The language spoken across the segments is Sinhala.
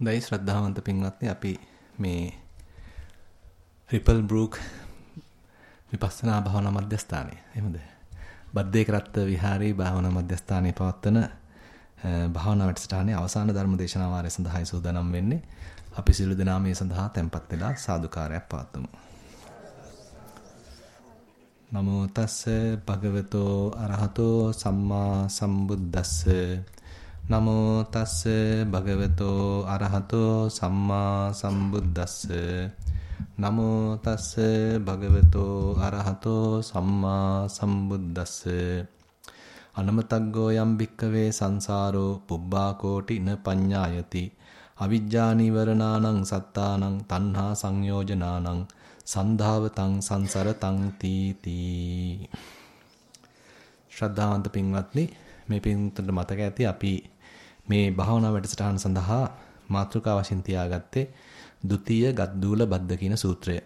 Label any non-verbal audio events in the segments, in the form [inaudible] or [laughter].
හොඳයි ශ්‍රද්ධාවන්ත පින්වත්නි අපි මේ රිපල් බෲක් විපස්සනා භාවනා මධ්‍යස්ථානයේ එහෙමද? බද්දේ කරත්ත විහාරයේ භාවනා මධ්‍යස්ථානයේ පවත්වන භාවනා වැඩසටහනේ අවසාන ධර්ම දේශනා වාරය සඳහායි සූදානම් වෙන්නේ. අපි සියලු දෙනා මේ සඳහා tempත් වෙලා සාදුකාරයක් පවත්වමු. නමෝ තස්ස භගවතෝ අරහතෝ සම්මා සම්බුද්දස්ස නමෝ තස්ස භගවතෝ අරහතෝ සම්මා සම්බුද්දස්ස. නමෝ තස්ස භගවතෝ අරහතෝ සම්මා සම්බුද්දස්ස. අනමතග්ගෝ යම් භික්කවේ සංසාරෝ පුබ්බා කෝටින පඤ්ඤායති. අවිජ්ජා නිවරණානං සත්තානං තණ්හා සංයෝජනානං සන්ධාවතං සංසරතං තීති. ශ්‍රද්ධාවන්ත පින්වත්නි මේ පින්තුන්ට මතක ඇති අපි මේ භාවනා වැඩසටහන සඳහා මාතෘකා වශයෙන් තියාගත්තේ ဒ ුතිය ගද්දූල බද්ද කියන සූත්‍රය.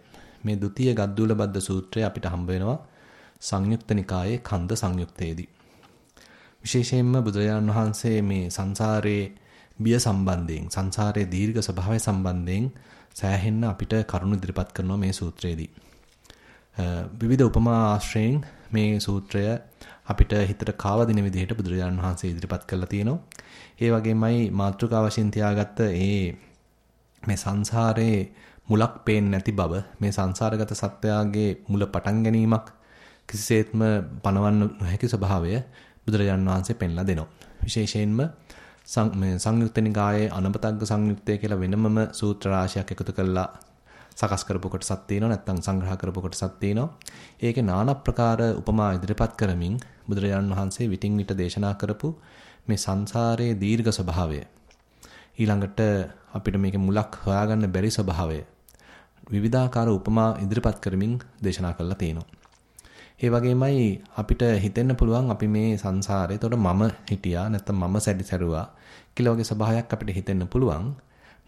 මේ ဒ ුතිය ගද්දූල බද්ද සූත්‍රය අපිට හම්බ වෙනවා සංයුක්ත නිකායේ කන්ද සංයුක්තයේදී. විශේෂයෙන්ම බුදුරජාණන් වහන්සේ මේ සංසාරයේ බිය සම්බන්ධයෙන් සංසාරයේ දීර්ඝ ස්වභාවය සම්බන්ධයෙන් සෑහෙන්න අපිට කරුණු ඉදිරිපත් කරනවා මේ සූත්‍රයේදී. විවිධ උපමා ආශ්‍රයෙන් මේ සූත්‍රය අපිට හිතට කාවදින විදිහට බුදුරජාණන් වහන්සේ ඉදිරිපත් කරලා තියෙනවා. ඒ වගේමයි මාතෘකා වශයෙන් තියාගත්ත ඒ මේ සංසාරේ මුලක් පේන්නේ නැති බව මේ සංසාරගත සත්වයාගේ මුල පටන් ගැනීමක් කිසිසේත්ම පණවන්න නොහැකි ස්වභාවය බුදුරජාණන් වහන්සේ පෙන්ලා දෙනවා. විශේෂයෙන්ම සංයුක්ත නිකායේ අනපතග්ග සංයුක්තය කියලා වෙනමම සූත්‍ර රාශියක් එකතු කරලා සකස් කරපු කොටසක් තියෙනවා නැත්නම් සංග්‍රහ කරපු කොටසක් තියෙනවා. ඒකේ নানা ප්‍රකාර උපමා ඉදිරිපත් කරමින් බුදුරජාණන් වහන්සේ විටින් විට දේශනා කරපු මේ සංසාරයේ දීර්ඝ ස්වභාවය ඊළඟට අපිට මේකේ මුලක් හොයාගන්න බැරි ස්වභාවය විවිධාකාර උපමා ඉදිරිපත් කරමින් දේශනා කරලා තියෙනවා. ඒ වගේමයි අපිට හිතෙන්න පුළුවන් අපි මේ සංසාරේ එතකොට මම හිටියා නැත්නම් මම සැරිසරුවා කියලා වගේ ස්වභාවයක් අපිට හිතෙන්න පුළුවන්.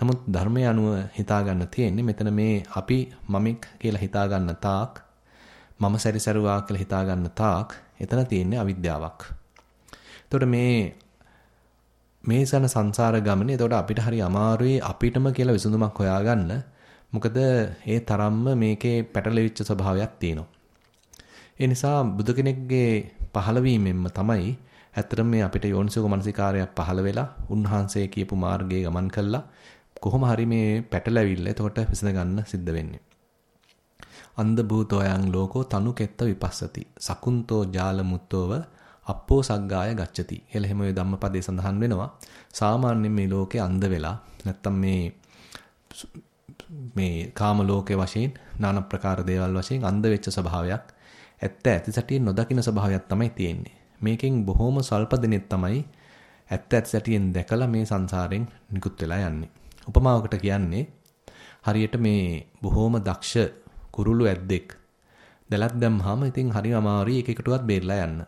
නමුත් ධර්මය අනුව හිතා ගන්න තියෙන්නේ මෙතන මේ අපි මමෙක් කියලා හිතා ගන්න තාක් මම සැරිසරුවා කියලා හිතා ගන්න තාක් එතන තියෙන්නේ අවිද්‍යාවක්. එතකොට මේ මේ සන සංසාර ගමනේ එතකොට අපිට හරි අමාරුයි අපිටම කියලා විසඳුමක් හොයාගන්න. මොකද ඒ තරම්ම මේකේ පැටලෙවිච්ච ස්වභාවයක් තියෙනවා. ඒ නිසා බුදු කෙනෙක්ගේ පහළවීමෙන්ම තමයි ඇත්තටම මේ අපිට යෝනිසෝක මනසිකාරයක් පහළ වෙලා උන්වහන්සේ කියපු මාර්ගයේ ගමන් කළා කොහොම හරි මේ පැටලැවිල්ල එතකොට විසඳ ගන්න සිද්ධ වෙන්නේ. අන්ධ භූතෝයන් ලෝකෝ තනු කෙත්ත විපස්සති. සකුන්තෝ ජාල මුත්තෝව අප්පෝ සග්ගාය ගච්ඡති කියලා එහෙම ධම්මපදයේ සඳහන් වෙනවා. සාමාන්‍යයෙන් මේ ලෝකේ අන්ධ වෙලා නැත්තම් මේ මේ කාම ලෝකේ වශයෙන් নানা ප්‍රකාර දේවල් වශයෙන් අන්ධ වෙච්ච ස්වභාවයක් ඇත්ත ඇති සැටියෙන් නොදකින ස්වභාවයක් තමයි තියෙන්නේ. මේකෙන් බොහොම සල්ප දිනෙත් තමයි ඇත්ත ඇති සැටියෙන් දැකලා මේ සංසාරයෙන් නිකුත් වෙලා යන්නේ. උපමාවකට කියන්නේ හරියට මේ බොහොම දක්ෂ කුරුළු ඇද්දෙක් දැලක් දැම්මහම ඉතින් හරි අමාරුයි එක එකටවත් බේරලා යන්න.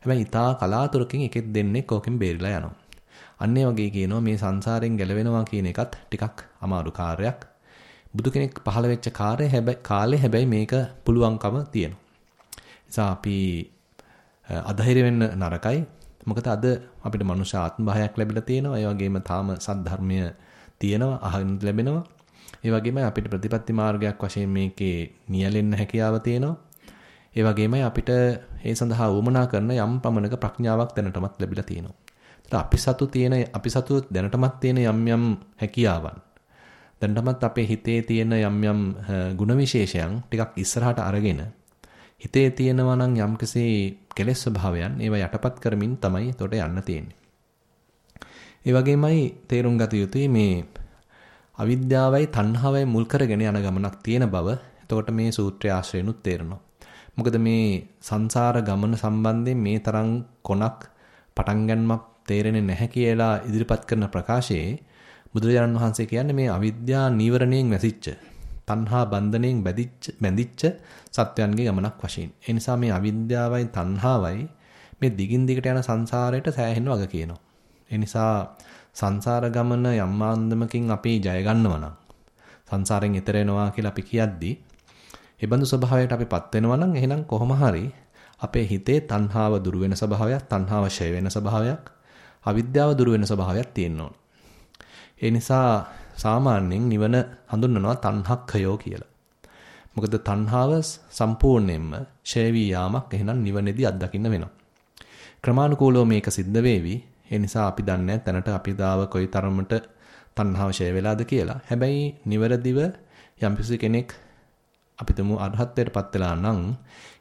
හැබැයි ඊටා කලාතුරකින් එකෙක් දෙන්නේ කෝකෙන් බේරිලා යනවා. අන්න වගේ කියනවා මේ සංසාරයෙන් ගැලවෙනවා කියන එකත් ටිකක් අමාරු කාර්යයක්. බුදු කෙනෙක් පහළ වෙච්ච කාර්යය හැබැයි කාලේ හැබැයි මේක පුළුවන්කම තියෙනවා. නිසා අපි අධෛර්ය වෙන්න නරකයි. මොකද අද අපිට මනුෂ්‍ය ආත්ම භාවයක් ලැබිලා තියෙනවා. ඒ වගේම තාම සද්ධර්මය තියෙනවා, අහන්න ලැබෙනවා. ඒ වගේම අපිට ප්‍රතිපත්ති මාර්ගයක් වශයෙන් මේකේ නියැලෙන්න හැකියාව තියෙනවා. ඒ වගේමයි අපිට ඒ සඳහා වුමනා කරන යම් පමණක ප්‍රඥාවක් දැනටමත් ලැබිලා තියෙනවා. ඒත් අපි සතු තියෙන අපි සතු දැනටමත් තියෙන යම් යම් හැකියාවන් දැනටමත් අපේ හිතේ තියෙන යම් යම් ಗುಣ විශේෂයන් ටිකක් ඉස්සරහට අරගෙන හිතේ තියෙනවා නම් යම්කිසි කෙලෙස් ස්වභාවයන් ඒවා යටපත් කරමින් තමයි එතකොට යන්න තියෙන්නේ. ඒ වගේමයි තේරුම් ගත යුතුයි මේ අවිද්‍යාවයි තණ්හාවයි මුල් කරගෙන යන ගමනක් තියෙන බව එතකොට මේ සූත්‍රය ආශ්‍රයනුත් තේරෙනවා. මොකද මේ සංසාර ගමන සම්බන්ධයෙන් මේ තරම් කොනක් පටන් ගන්නමක් තේරෙන්නේ නැහැ කියලා ඉදිරිපත් කරන ප්‍රකාශයේ බුදුරජාණන් වහන්සේ කියන්නේ මේ අවිද්‍යා නීවරණයෙන් වැසිච්ච තණ්හා බන්ධණයෙන් බැඳිච්ච බැඳිච්ච සත්‍යයන්ගේ ගමනක් වශයෙන්. ඒ නිසා මේ අවිද්‍යාවයි තණ්හාවයි මේ දිගින් දිගට යන සංසාරයට සෑහෙන වග කියනවා. ඒ නිසා සංසාර ගමන යම් ආන්දමකින් අපි ජය ගන්නවා නම් සංසාරයෙන් ඈතර වෙනවා කියලා අපි කියද්දී ඒ බඳු ස්වභාවයට අපිපත් වෙනවා නම් එහෙනම් කොහොම හරි අපේ හිතේ තණ්හාව දුරු වෙන ස්වභාවයක්, තණ්හාව ෂය වෙන ස්වභාවයක්, අවිද්‍යාව දුරු වෙන ස්වභාවයක් තියෙන්න ඕන. ඒ නිසා සාමාන්‍යයෙන් නිවන හඳුන්වනවා තණ්හක්ඛයෝ කියලා. මොකද තණ්හාව සම්පූර්ණයෙන්ම ඡය වී යාමක් එහෙනම් නිවනේදී අත්දකින්න වෙනවා. ක්‍රමානුකූලව මේක සිද්ධ වෙවි. ඒ නිසා අපි දන්නේ තැනට අපි දාව කොයි තරමට තණ්හාව ඡය වෙලාද කියලා. හැබැයි නිවරදිව යම්කිසි කෙනෙක් අපිටම අරහත්ත්වයටපත් වෙලා නම්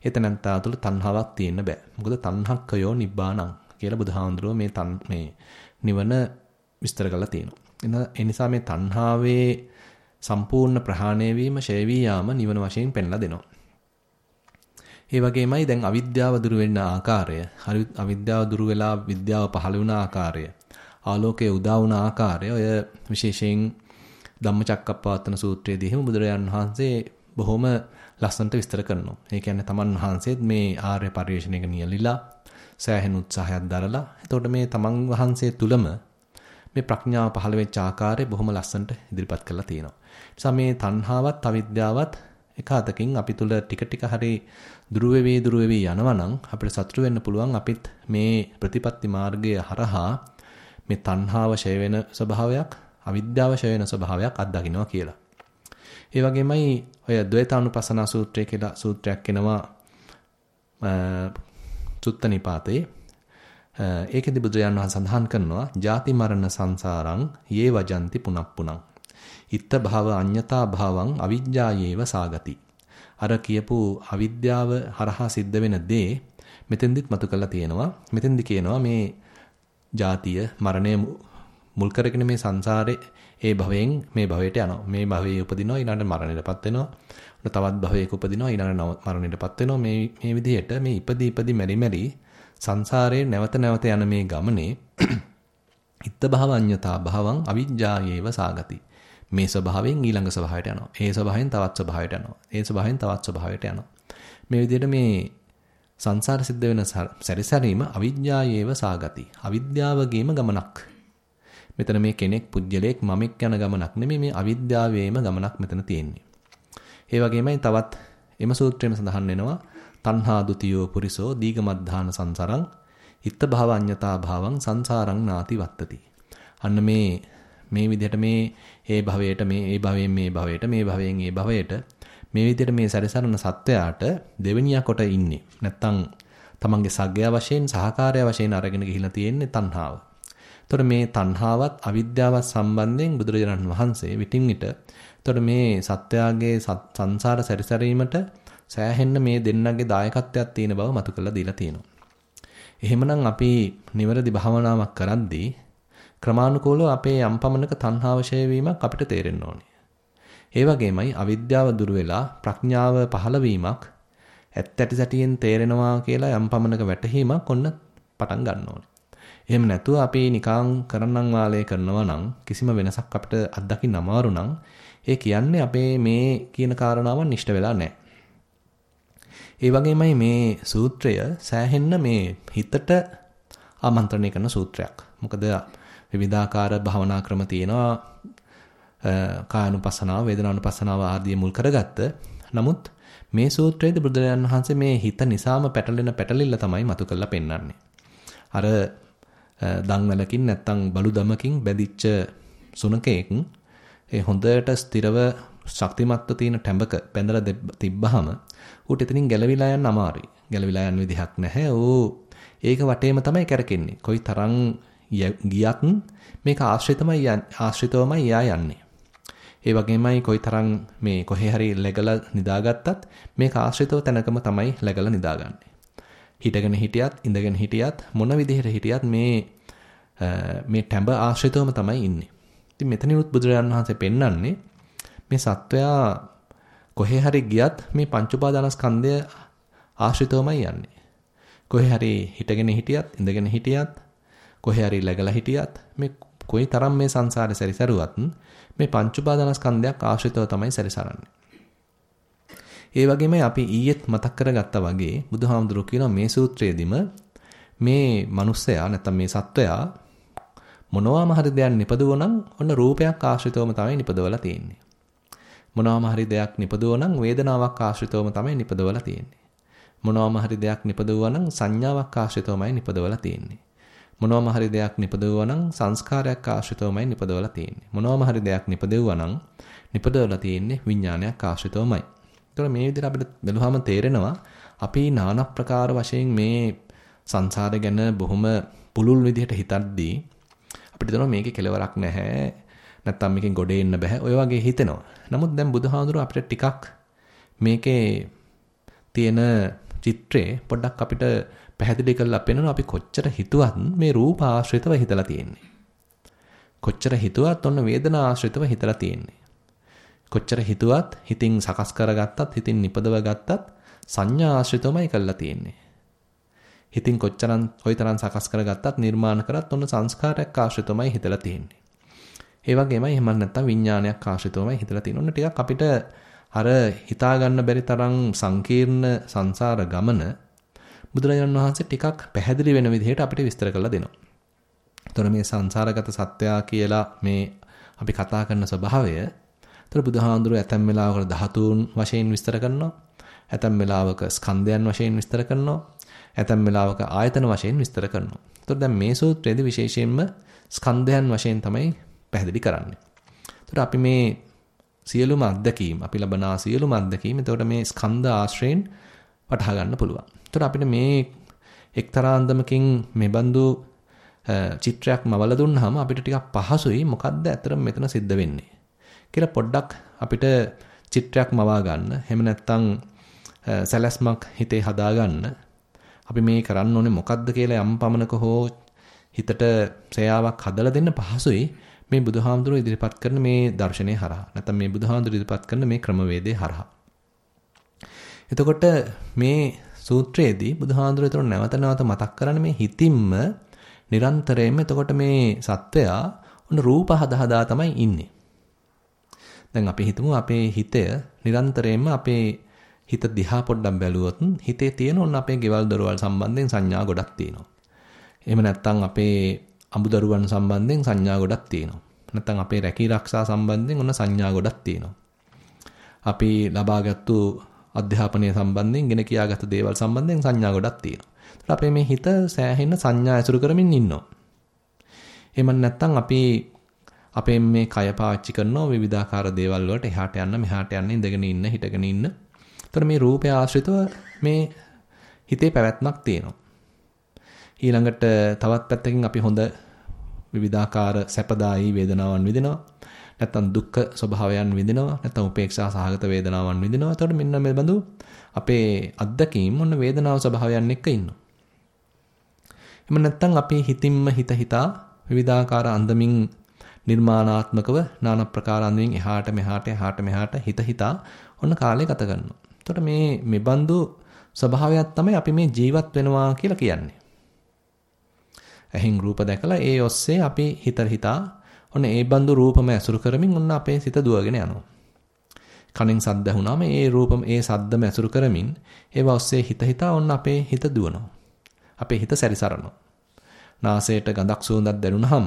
එතනන්තා තුළ තණ්හාවක් තියෙන්න බෑ. මොකද තණ්හක්කයෝ නිබ්බාණං කියලා බුදුහාඳුරෝ මේ තන් මේ නිවන විස්තර කරලා තියෙනවා. ඒ නිසා මේ තණ්හාවේ සම්පූර්ණ ප්‍රහාණය වීම ෂේ වී යාම නිවන වශයෙන් පෙන්ලා දෙනවා. ඒ වගේමයි දැන් අවිද්‍යාව දුරු වෙන්න ආකාරය, හරි අවිද්‍යාව දුරු වෙලා විද්‍යාව පහළ වුණ ආකාරය, ආලෝකයේ උදා වුණ ආකාරය ඔය විශේෂයෙන් ධම්මචක්කප්පවත්තන සූත්‍රයේදී හිම බුදුරජාන් වහන්සේ බොහොම ලස්සනට විස්තර කරනවා. ඒ කියන්නේ තමන් වහන්සේත් මේ ආර්ය පරිශ්‍රණයක නියලිලා සෑහෙන උත්සාහයක් දරලා එතකොට මේ තමන් වහන්සේ තුලම මේ ප්‍රඥාව පහළ වෙච්ච ආකාරය බොහොම ලස්සනට ඉදිරිපත් කරලා තියෙනවා. නිසා මේ තණ්හාවත් අවිද්‍යාවත් එක අතකින් අපි තුල ටික ටික හරි දුරු වෙවි දුරු වෙවි යනවා නම් අපිට සතුටු වෙන්න පුළුවන් අපිත් මේ ප්‍රතිපත්ති මාර්ගය හරහා මේ තණ්හාව ෂය වෙන ස්වභාවයක් අවිද්‍යාව ෂය වෙන ස්වභාවයක් අත්දකින්නවා කියලා. ඒ වගේමයි ඔය ද්වේතානුපස්සනා සූත්‍රය කියලා සූත්‍රයක් එනවා සුත්ත නිපාතේ. ඒකෙදි බුදුරජාන් වහන්සේ සඳහන් කරනවා ජාති මරණ සංසාරං යේ වජಂತಿ පුනප්පුනං. ඉත්ත භාව අඤ්‍යතා භාවං අවිජ්ජායේව සාගති. අර කියපු අවිද්‍යාව හරහා සිද්ධ වෙන දේ මෙතෙන්දිත් මතු කරලා තියෙනවා මෙතෙන්දි කියනවා මේ ජාතිය මරණය මුල් කරගෙන මේ සංසාරේ ඒ භවයෙන් මේ භවයට යනවා. මේ භවයේ උපදිනවා ඊළඟට මරණයටපත් වෙනවා. තවත් භවයක උපදිනවා ඊළඟට මරණයටපත් වෙනවා. මේ මේ විදිහට මේ ඉපදි ඉපදි මෙරි මෙරි සංසාරේ නැවත නැවත යන මේ ගමනේ [clears throat] ඉත්ත භවඤ්ඤතා භවං අවිජ්ජායේව සාගති. මේ ස්වභාවයෙන් ඊළඟ ස්වභාවයට යනවා. ඒ ස්වභාවයෙන් තවත් ස්වභාවයට යනවා. ඒ ස්වභාවයෙන් තවත් ස්වභාවයට යනවා. මේ විදිහට මේ සංසාර සිද්ධ වෙන සැරිසැරීම අවිජ්ජායේව සාගති. අවිද්‍යාවගේම ගමනක්. මෙතන මේ කෙනෙක් පුජ්‍යලයක් මමෙක් යන ගමනක් නෙමෙයි මේ අවිද්‍යාවේම ගමනක් මෙතන තියෙන්නේ. ඒ වගේමයි තවත් එම සූත්‍රයේම සඳහන් වෙනවා තණ්හා ဒ ුතියෝ පුරිසෝ දීගමද්ධාන සංසරං ඉත්ත භවඤ්ඤතා භාවං සංසාරං නාති වත්තති. අන්න මේ මේ විදිහට මේ ඒ භවයට මේ ඒ භවයෙන් මේ භවයට මේ භවයෙන් ඒ භවයට මේ විදිහට මේ සැරිසරන සත්වයාට දෙවෙනියා කොට ඉන්නේ. නැත්තම් තමන්ගේ සග්ගය වශයෙන් සහකාරය වශයෙන් අරගෙන ගිහිලා තියෙන්නේ තණ්හාව. එතකොට මේ තණ්හාවත් අවිද්‍යාවත් සම්බන්ධයෙන් බුදුරජාණන් වහන්සේ විටින් විට එතකොට මේ සත්‍යයගේ සංසාර සැරිසැරීමට සෑහෙන්න මේ දෙන්නගේ දායකත්වයක් තියෙන බව මතු කරලා දීලා තියෙනවා. එහෙමනම් අපි නිවැරදි භාවනාවක් කරද්දී ක්‍රමානුකූලව අපේ යම් පමණක තණ්හාව වීමක් අපිට තේරෙන්න ඕනේ. ඒ වගේමයි අවිද්‍යාව දුර වෙලා ප්‍රඥාව පහළ වීමක් ඇත්ත ඇති සැටියෙන් තේරෙනවා කියලා යම් පමණක වැටහීමක් ඔන්න පටන් ගන්න ඕනේ. එහෙම නැතුව අපි නිකං කරන්නම් වාලේ කරනවා නම් කිසිම වෙනසක් අපිට අත්දකින්න අමාරු නම් ඒ කියන්නේ අපේ මේ කියන කාරණාවන් නිෂ්ට වෙලා නැහැ. ඒ වගේමයි මේ සූත්‍රය සෑහෙන්න මේ හිතට ආමන්ත්‍රණය කරන සූත්‍රයක්. මොකද විවිධාකාර භවනා ක්‍රම තියෙනවා. කායනුපස්සනාව, වේදනානුපස්සනාව ආදී මුල් කරගත්ත. නමුත් මේ සූත්‍රයේදී බුදුරජාණන් වහන්සේ මේ හිත නිසාම පැටලෙන පැටලිල්ල තමයි මතු කරලා පෙන්වන්නේ. අර දන්වැලකින් නැත්තම් බලු දමකින් බැඳිච්ච සුනකයෙක් ඒ හොඳට ස්ථිරව ශක්තිමත්ව තියෙන ටැඹක බැඳලා තිබ්බහම ඌට එතනින් ගැලවිලා යන්න අමාරුයි. ගැලවිලා යන්න විදිහක් නැහැ. ඌ ඒක වටේම තමයි කරකෙන්නේ. කොයි තරම් ගියත් මේක ආශ්‍රිතමයි ආශ්‍රිතවමයි යා යන්නේ. ඒ වගේමයි කොයි තරම් මේ කොහේ හරි läගලා නිදාගත්තත් මේක ආශ්‍රිතව තැනකම තමයි läගලා නිදාගන්නේ. හිටගෙන හිටියත් ඉඳගෙන හිටියත් මොන විදිහට හිටියත් මේ මේ ටැඹ ආශ්‍රිතවම තමයි ඉන්නේ. ඉතින් මෙතනිනුත් බුදුරජාණන් වහන්සේ පෙන්වන්නේ මේ සත්වයා කොහේ හරි ගියත් මේ පංච උපාදානස්කන්ධය ආශ්‍රිතවමයි යන්නේ. කොහේ හරි හිටගෙන හිටියත් ඉඳගෙන හිටියත් කොහේ හරි läගලා හිටියත් මේ කොයි තරම් මේ සංසාරේ සැරිසරුවත් මේ පංච උපාදානස්කන්ධයක් ආශ්‍රිතව තමයි සැරිසරන්නේ. ඒ වගේම අපි ඊයේත් මතක් කරගත්තා වගේ බුදුහාමුදුරුවෝ කියනවා මේ සූත්‍රයේදීම මේ මිනිස්සයා නැත්නම් මේ සත්වයා මොනවාම හරි දෙයක් නිපදවනම් ඔන්න රූපයක් ආශ්‍රිතවම තමයි නිපදවලා තියෙන්නේ. මොනවාම හරි දෙයක් නිපදවනම් වේදනාවක් ආශ්‍රිතවම තමයි නිපදවලා තියෙන්නේ. මොනවාම හරි දෙයක් නිපදවුවා නම් සංඥාවක් ආශ්‍රිතවමයි නිපදවලා තියෙන්නේ. මොනවාම හරි දෙයක් නිපදවුවා නම් සංස්කාරයක් ආශ්‍රිතවමයි නිපදවලා තියෙන්නේ. මොනවාම හරි දෙයක් නිපදවුවා නම් නිපදවලා තියෙන්නේ විඥානයක් ආශ්‍රිතවමයි. ඒතකොට මේ විදිහට අපිට බැලුවාම තේරෙනවා අපි নানা ප්‍රකාර වශයෙන් මේ සංසාරය ගැන බොහොම පුළුල් විදිහට හිතද්දී අපිට දෙනවා මේකේ කෙලවරක් නැහැ. නැත්තම් මේකෙන් ගොඩ එන්න බෑ. ඔය වගේ හිතෙනවා. නමුත් දැන් බුදුහාඳුර අපිට ටිකක් මේකේ තියෙන චිත්‍රේ පොඩ්ඩක් අපිට පැහැදිලි කරලා පෙන්නනවා අපි කොච්චර හිතුවත් මේ රූප ආශ්‍රිතව හිතලා තියෙන්නේ. කොච්චර හිතුවත් ඔන්න වේදනා ආශ්‍රිතව හිතලා තියෙන්නේ. කොච්චර හිතුවත් හිතින් සකස් කරගත්තත් හිතින් නිපදව ගත්තත් සංඥා ආශ්‍රිතවමයි කරලා තියෙන්නේ. හිතින් කොච්චරම් කොයිතරම් සකස් කරගත්තත් නිර්මාණ කරත් ඔන්න සංස්කාරයක් ආශ්‍රිතවමයි හිතලා තියෙන්නේ. ඒ වගේමයි එහෙම නැත්නම් විඥානයක් ආශ්‍රිතවමයි හිතලා තියෙන්නේ. ඔන්න ටිකක් අපිට අර හිතා ගන්න බැරි තරම් සංකීර්ණ සංසාර ගමන බුදුරජාණන් වහන්සේ ටිකක් පැහැදිලි වෙන විදිහට අපිට විස්තර කරලා දෙනවා. එතකොට මේ සංසාරගත සත්‍යය කියලා මේ අපි කතා කරන ස්වභාවය එතකොට බුදුහාඳුරු ඇතැම් වෙලාවකට ධාතුන් වශයෙන් විස්තර කරනවා. ඇතැම් වෙලාවක ස්කන්ධයන් වශයෙන් විස්තර කරනවා. ඇතැම් වෙලාවක ආයතන වශයෙන් විස්තර කරනවා. එතකොට දැන් මේ සූත්‍රයේදී විශේෂයෙන්ම ස්කන්ධයන් වශයෙන් තමයි පැහැදිලි කරන්නේ. එතකොට අපි මේ සියලුම අත්දැකීම් අපි ලබනා සියලුම අත්දැකීම් එතකොට මේ ස්කන්ධ ආශ්‍රයෙන් වටහා ගන්න පුළුවන්. එතකොට අපිට මේ එක්තරා අන්දමකින් මේ බඳු චිත්‍රයක් මවල දුන්නාම අපිට ටිකක් පහසුයි මොකද්ද ඇත්තටම මෙතන සිද්ධ වෙන්නේ කියලා පොඩ්ඩක් අපිට චිත්‍රයක් මවා ගන්න. එහෙම නැත්නම් සැලැස්මක් හිතේ හදා ගන්න. අපි මේ කරන්න ඕනේ මොකද්ද කියලා යම් පමණක හෝ හිතට සයාවක් හදලා දෙන්න පහසුයි. මේ බුදුහාමුදුරුවෝ ඉදිරිපත් කරන මේ දර්ශනය හරහා. නැත්නම් මේ බුදුහාමුදුරුවෝ ඉදිරිපත් කරන මේ ක්‍රමවේදය හරහා. එතකොට මේ සූත්‍රයේදී බුදුහාඳුරේ නැවත නැවත මතක් කරන්නේ මේ හිතින්ම නිරන්තරයෙන්ම එතකොට මේ සත්වයා ඔන්න රූප හදා හදා තමයි ඉන්නේ. දැන් අපි හිතමු අපේ හිතය නිරන්තරයෙන්ම අපේ හිත දිහා පොඩ්ඩක් බැලුවොත් හිතේ තියෙන ඔන්න අපේ ගෙවල් දොරවල් සම්බන්ධයෙන් සංඥා ගොඩක් තියෙනවා. එහෙම නැත්නම් අපේ අඹදරුවන් සම්බන්ධයෙන් සංඥා ගොඩක් තියෙනවා. නැත්නම් අපේ රැකී ආරක්ෂා සම්බන්ධයෙන් ඔන්න සංඥා ගොඩක් තියෙනවා. අපි ලබාගත්තු අධ්‍යාපනය සම්බන්ධයෙන් ගෙන කියාගත් දේවල් සම්බන්ධයෙන් සංඥා ගොඩක් තියෙනවා. ඒත් අපේ මේ හිත සෑහෙන සංඥා ඇසුරු කරමින් ඉන්නවා. එහෙම නැත්නම් අපි අපේ මේ කය පාවිච්චි කරන විවිධාකාර දේවල් වලට එහාට යන්න මෙහාට යන්න ඉඳගෙන ඉන්න හිටගෙන ඉන්න. ඒතර මේ රූපය ආශ්‍රිතව මේ හිතේ පැවැත්මක් තියෙනවා. ඊළඟට තවත් පැත්තකින් අපි හොඳ විවිධාකාර සැපදායි වේදනාවන් විඳිනවා. නැත්තම් දුක්ඛ ස්වභාවයන් විඳිනවා නැත්තම් උපේක්ෂා සහගත වේදනාවන් විඳිනවා. එතකොට මෙන්න මේ බඳු අපේ අත්දැකීම් මොන වේදනාව ස්වභාවයන් එක්ක ඉන්නවා. එහෙම නැත්තම් අපේ හිතින්ම හිත හිතා විවිධාකාර අන්දමින් නිර්මාණාත්මකව নানা ප්‍රකාර අන්දමින් එහාට මෙහාට එහාට මෙහාට හිත හිතා ඔන්න කාලය ගත කරනවා. එතකොට මේ මේ බඳු ස්වභාවයක් තමයි අපි මේ ජීවත් වෙනවා කියලා කියන්නේ. ඇහෙන් රූප දැකලා ඒ ඔස්සේ අපි හිත හිතා ඔන්න ඒ බඳු රූපම ඇසුරු කරමින් ඔන්න අපේ සිත දුවගෙන යනවා. කනෙන් සද්ද ඇහුණාම ඒ රූපම ඒ සද්දම ඇසුරු කරමින් ඒව ඔස්සේ හිත හිතා ඔන්න අපේ හිත දුවනවා. අපේ හිත සැරිසරනවා. නාසයට ගඳක් සුවඳක් දැනුණාම